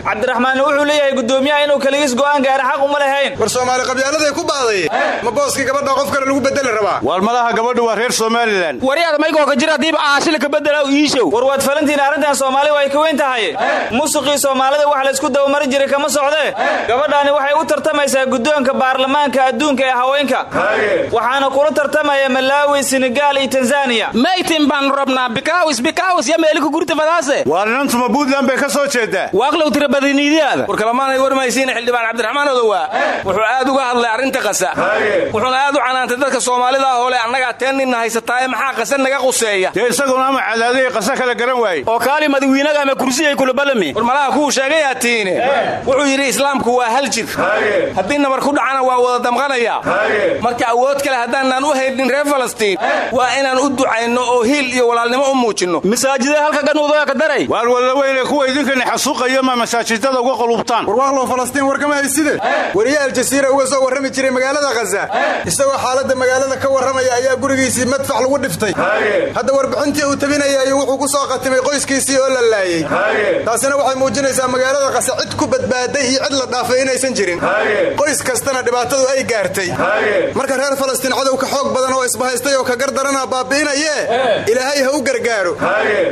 cabdiraxmaan wuxuu leeyahay gudoomiyaha inuu keligiis go'aan gaara xaq uma lahayn. War soomaali qabyaaladay ku baaday. Ma booskii gabadha qof kale lagu bedeli rabaa? Waar malaha gabadhu waa reer somalilan waryaada maygoo ka jira hadiiba aashila ka bedela iishow war waad falantiin arrintan soomaali way ka weyn tahay. Musuqii soomaalida wax laysku dabamarin jiray kama socdee gabadhaani waxay u tartamaysaa guddoonka baarlamaanka adduunka ee haweenka. Waxaana kula tartamaya malaawi senegaal iyo tanzaniya maytin baanu rabnaa bikaawis bikaawis ya meelika gurta fadaase waar inantuma puntland bay ka soo jeedaa waaqlow tira badaniidiyaada war kalamaanay warmaysiin xildhibaan cabdiraxmaan odowaa wuxuu aad uga hadlay arrinta qasa. Wuxuuna aad u canaantay dadka soomaalida ah oo le annagaa teen ninna haysataaye maxaa qasa naga quseeya? Dee isaguna ama cadaadaya qasa kala garan waaye. Oo kaali ama kursiyay kula balami war malaha kuu sheegayaa tiine? Wuxuu yidhi islaamku waa hal jir. Haddii nabar ku dhacana waa wada damqanaya. Marka awood kale haddaanaan u haynin reer falastiin waa inaan u ducayno oo hiil iyo walaalnimo u muujinno. Masaajida halka ganuudoya ka daray? Waar walla weyne kuwa idinkani xasuuqayo ma masaajidada uga qulubtaan. Warwaaqlow falastiin warkama hayside? Weriye aljaziira uga soo warrami jiray magaalada khaza isagoo xaaladda magaalada ka warramaya ayaa gurigiisii madfax lagu dhiftay. Hadda warbixintii uu tabinayaayo wuxuu ku soo qatimay qoyskiisii oo la laayey taasina waxay muujinaysaa magaalada khaza cid ku badbaaday iyo cid la dhaafay inaysan jirin qoys kastana dhibaatadu ay gaartay. Marka reer falastiin cadow ka xoog badan oo isbahaystay oo ka gardarana baabi'inayee ilaahay ha u gargaaro.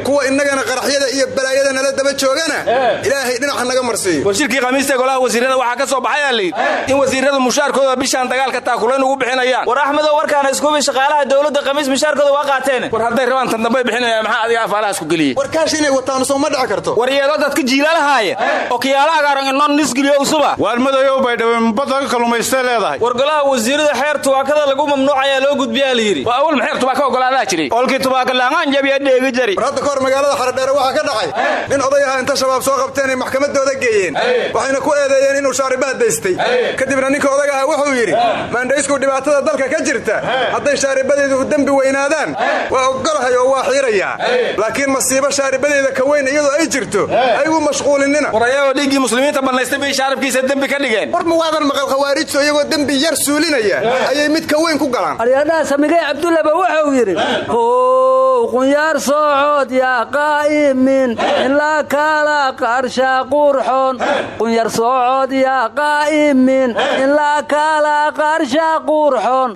Kuwa innagana qaraxyada iyo balaayada nala daba joogana ilaahay dhinaca naga marsiiyo. War shirkii khamiista golaha wasiirada waxaa ka soo baxay layidhi in wasiiradu mushaarkooda bishaan dagaalka taakulayn ugu bixinayaan. War axmedow warkaana iskubi shaqaalaha dowladda khamiis mushaarkooda waa qaateen. War hadday rabaan tan dambay bixinayaan maxaa adiga afaalaha isku geliyey? War kaash inay wataan soo ma dhici karto. War yeedo dadka jiilaalahaaya oo kiyaala agaaran inoon nisgiliyo usuba waar madayow bay dhaween baddaga kallumaystay leedahay. War golaha wasiirada xeer tubaakada lagu mamnuucayaa loo gudbiyaa la yidhi. Waa awal maxeer tubaaka ogolaadaa jiray olkii tubaaka laangaan jabiya dheegi jari. War hadda ka hor magaalada xaradheere waxaa ka dhacay. Nin oday aha inta shabaab soo qabteen ay maxkamadooda geeyeen. Waxayna ku eedeeyeen inuu shaaribaha daystay kadibna ninka odaga aha wuxuu yidhi maandhaysku dhibaatada dalka ka jirta. Hadday shaaribadeedu u dembi weynaadaan. Waa ogolahay oo waa xiirayaa. Laakiin masiibo shaaribadeeda ka weyn iyadoo ay jirto. Aygu mashquulinina. War ayagoo dhiiggii muslimiinta bannaystay bay shaarabkiisa dembi ka dhigeen. War ma waadan maqal khawaarijtu iyagoo dembi yar suulinaya ayay mid ka weyn ku galaan. Aryadhaha samigey cabdullaba wuxuu yidhi how qunyaar soocod yaa qaa'imin ilaa kaala qarsha qurxoon qunyar soocod yaa qaa'imin ilaa kaala qarsha qurxoon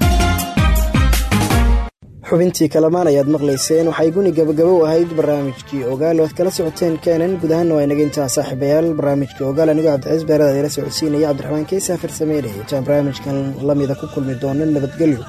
xubintii kalamaan ayaad maqlayseen. Waxay guni gabagabow ahayd barnaamijkii ogaal. Oad kala socoteen keenan guud ahaanna waa inaga intaa saaxiibayaal. Barnaamijkii ogaal anigoo cabdiciis beerada ila socodsiinaya. Cabdiraxmaan keysafir sameynaya intaan barnaamijkan lamida ku kulmi doono nabadgelyo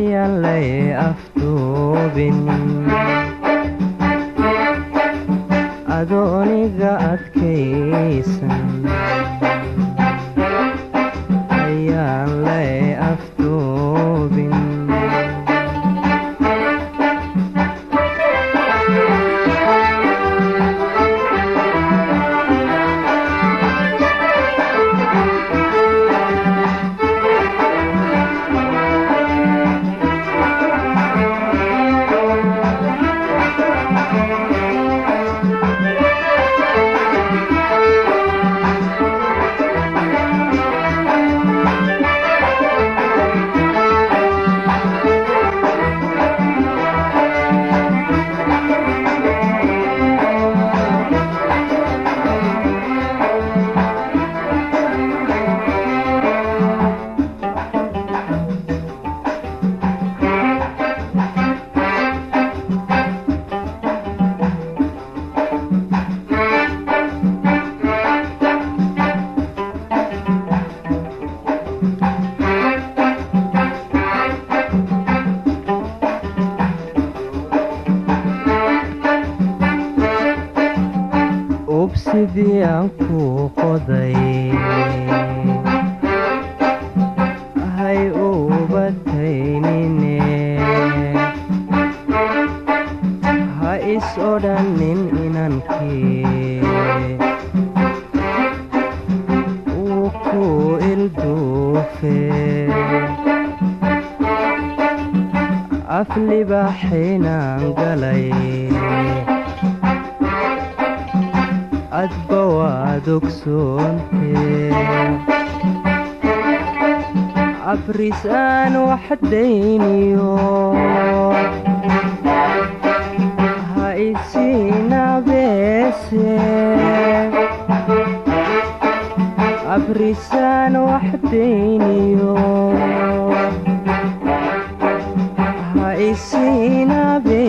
ayaan lay afduubin adooniga adkaysan ha isinabeese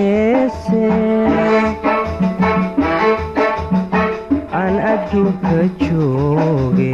aan adduunka jooge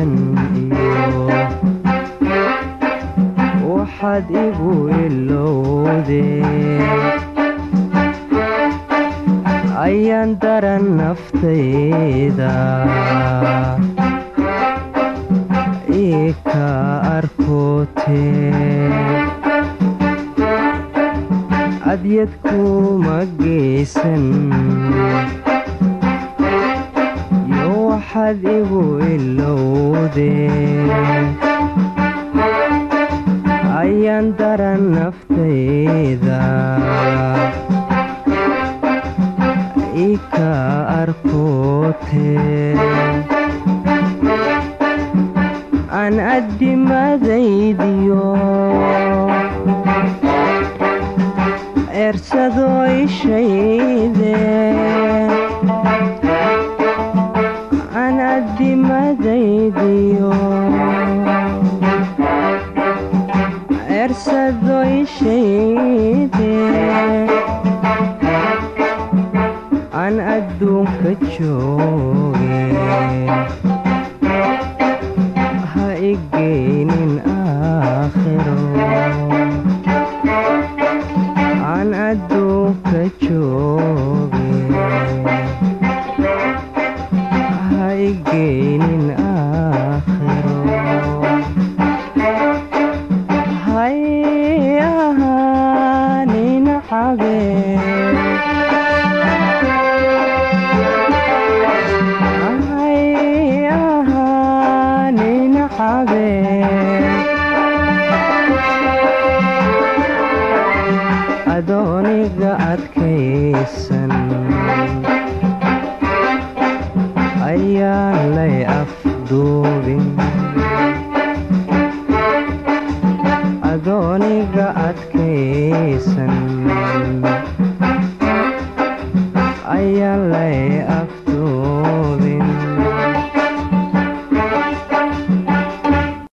geysan iyo waxaad igu ilowdeen ayaan daran naftayda ii ka arkooteen adyad geysan yo waxaad igu ilowdeen ayaan daran naftayda ii ka arkooteen aan addimadaydiyo eersadoo ishaydeen aan addimadaydiyo eersadoo ishaydeen aan adduunka jooge ha igeynin aakhiro aan adduunka jooge ha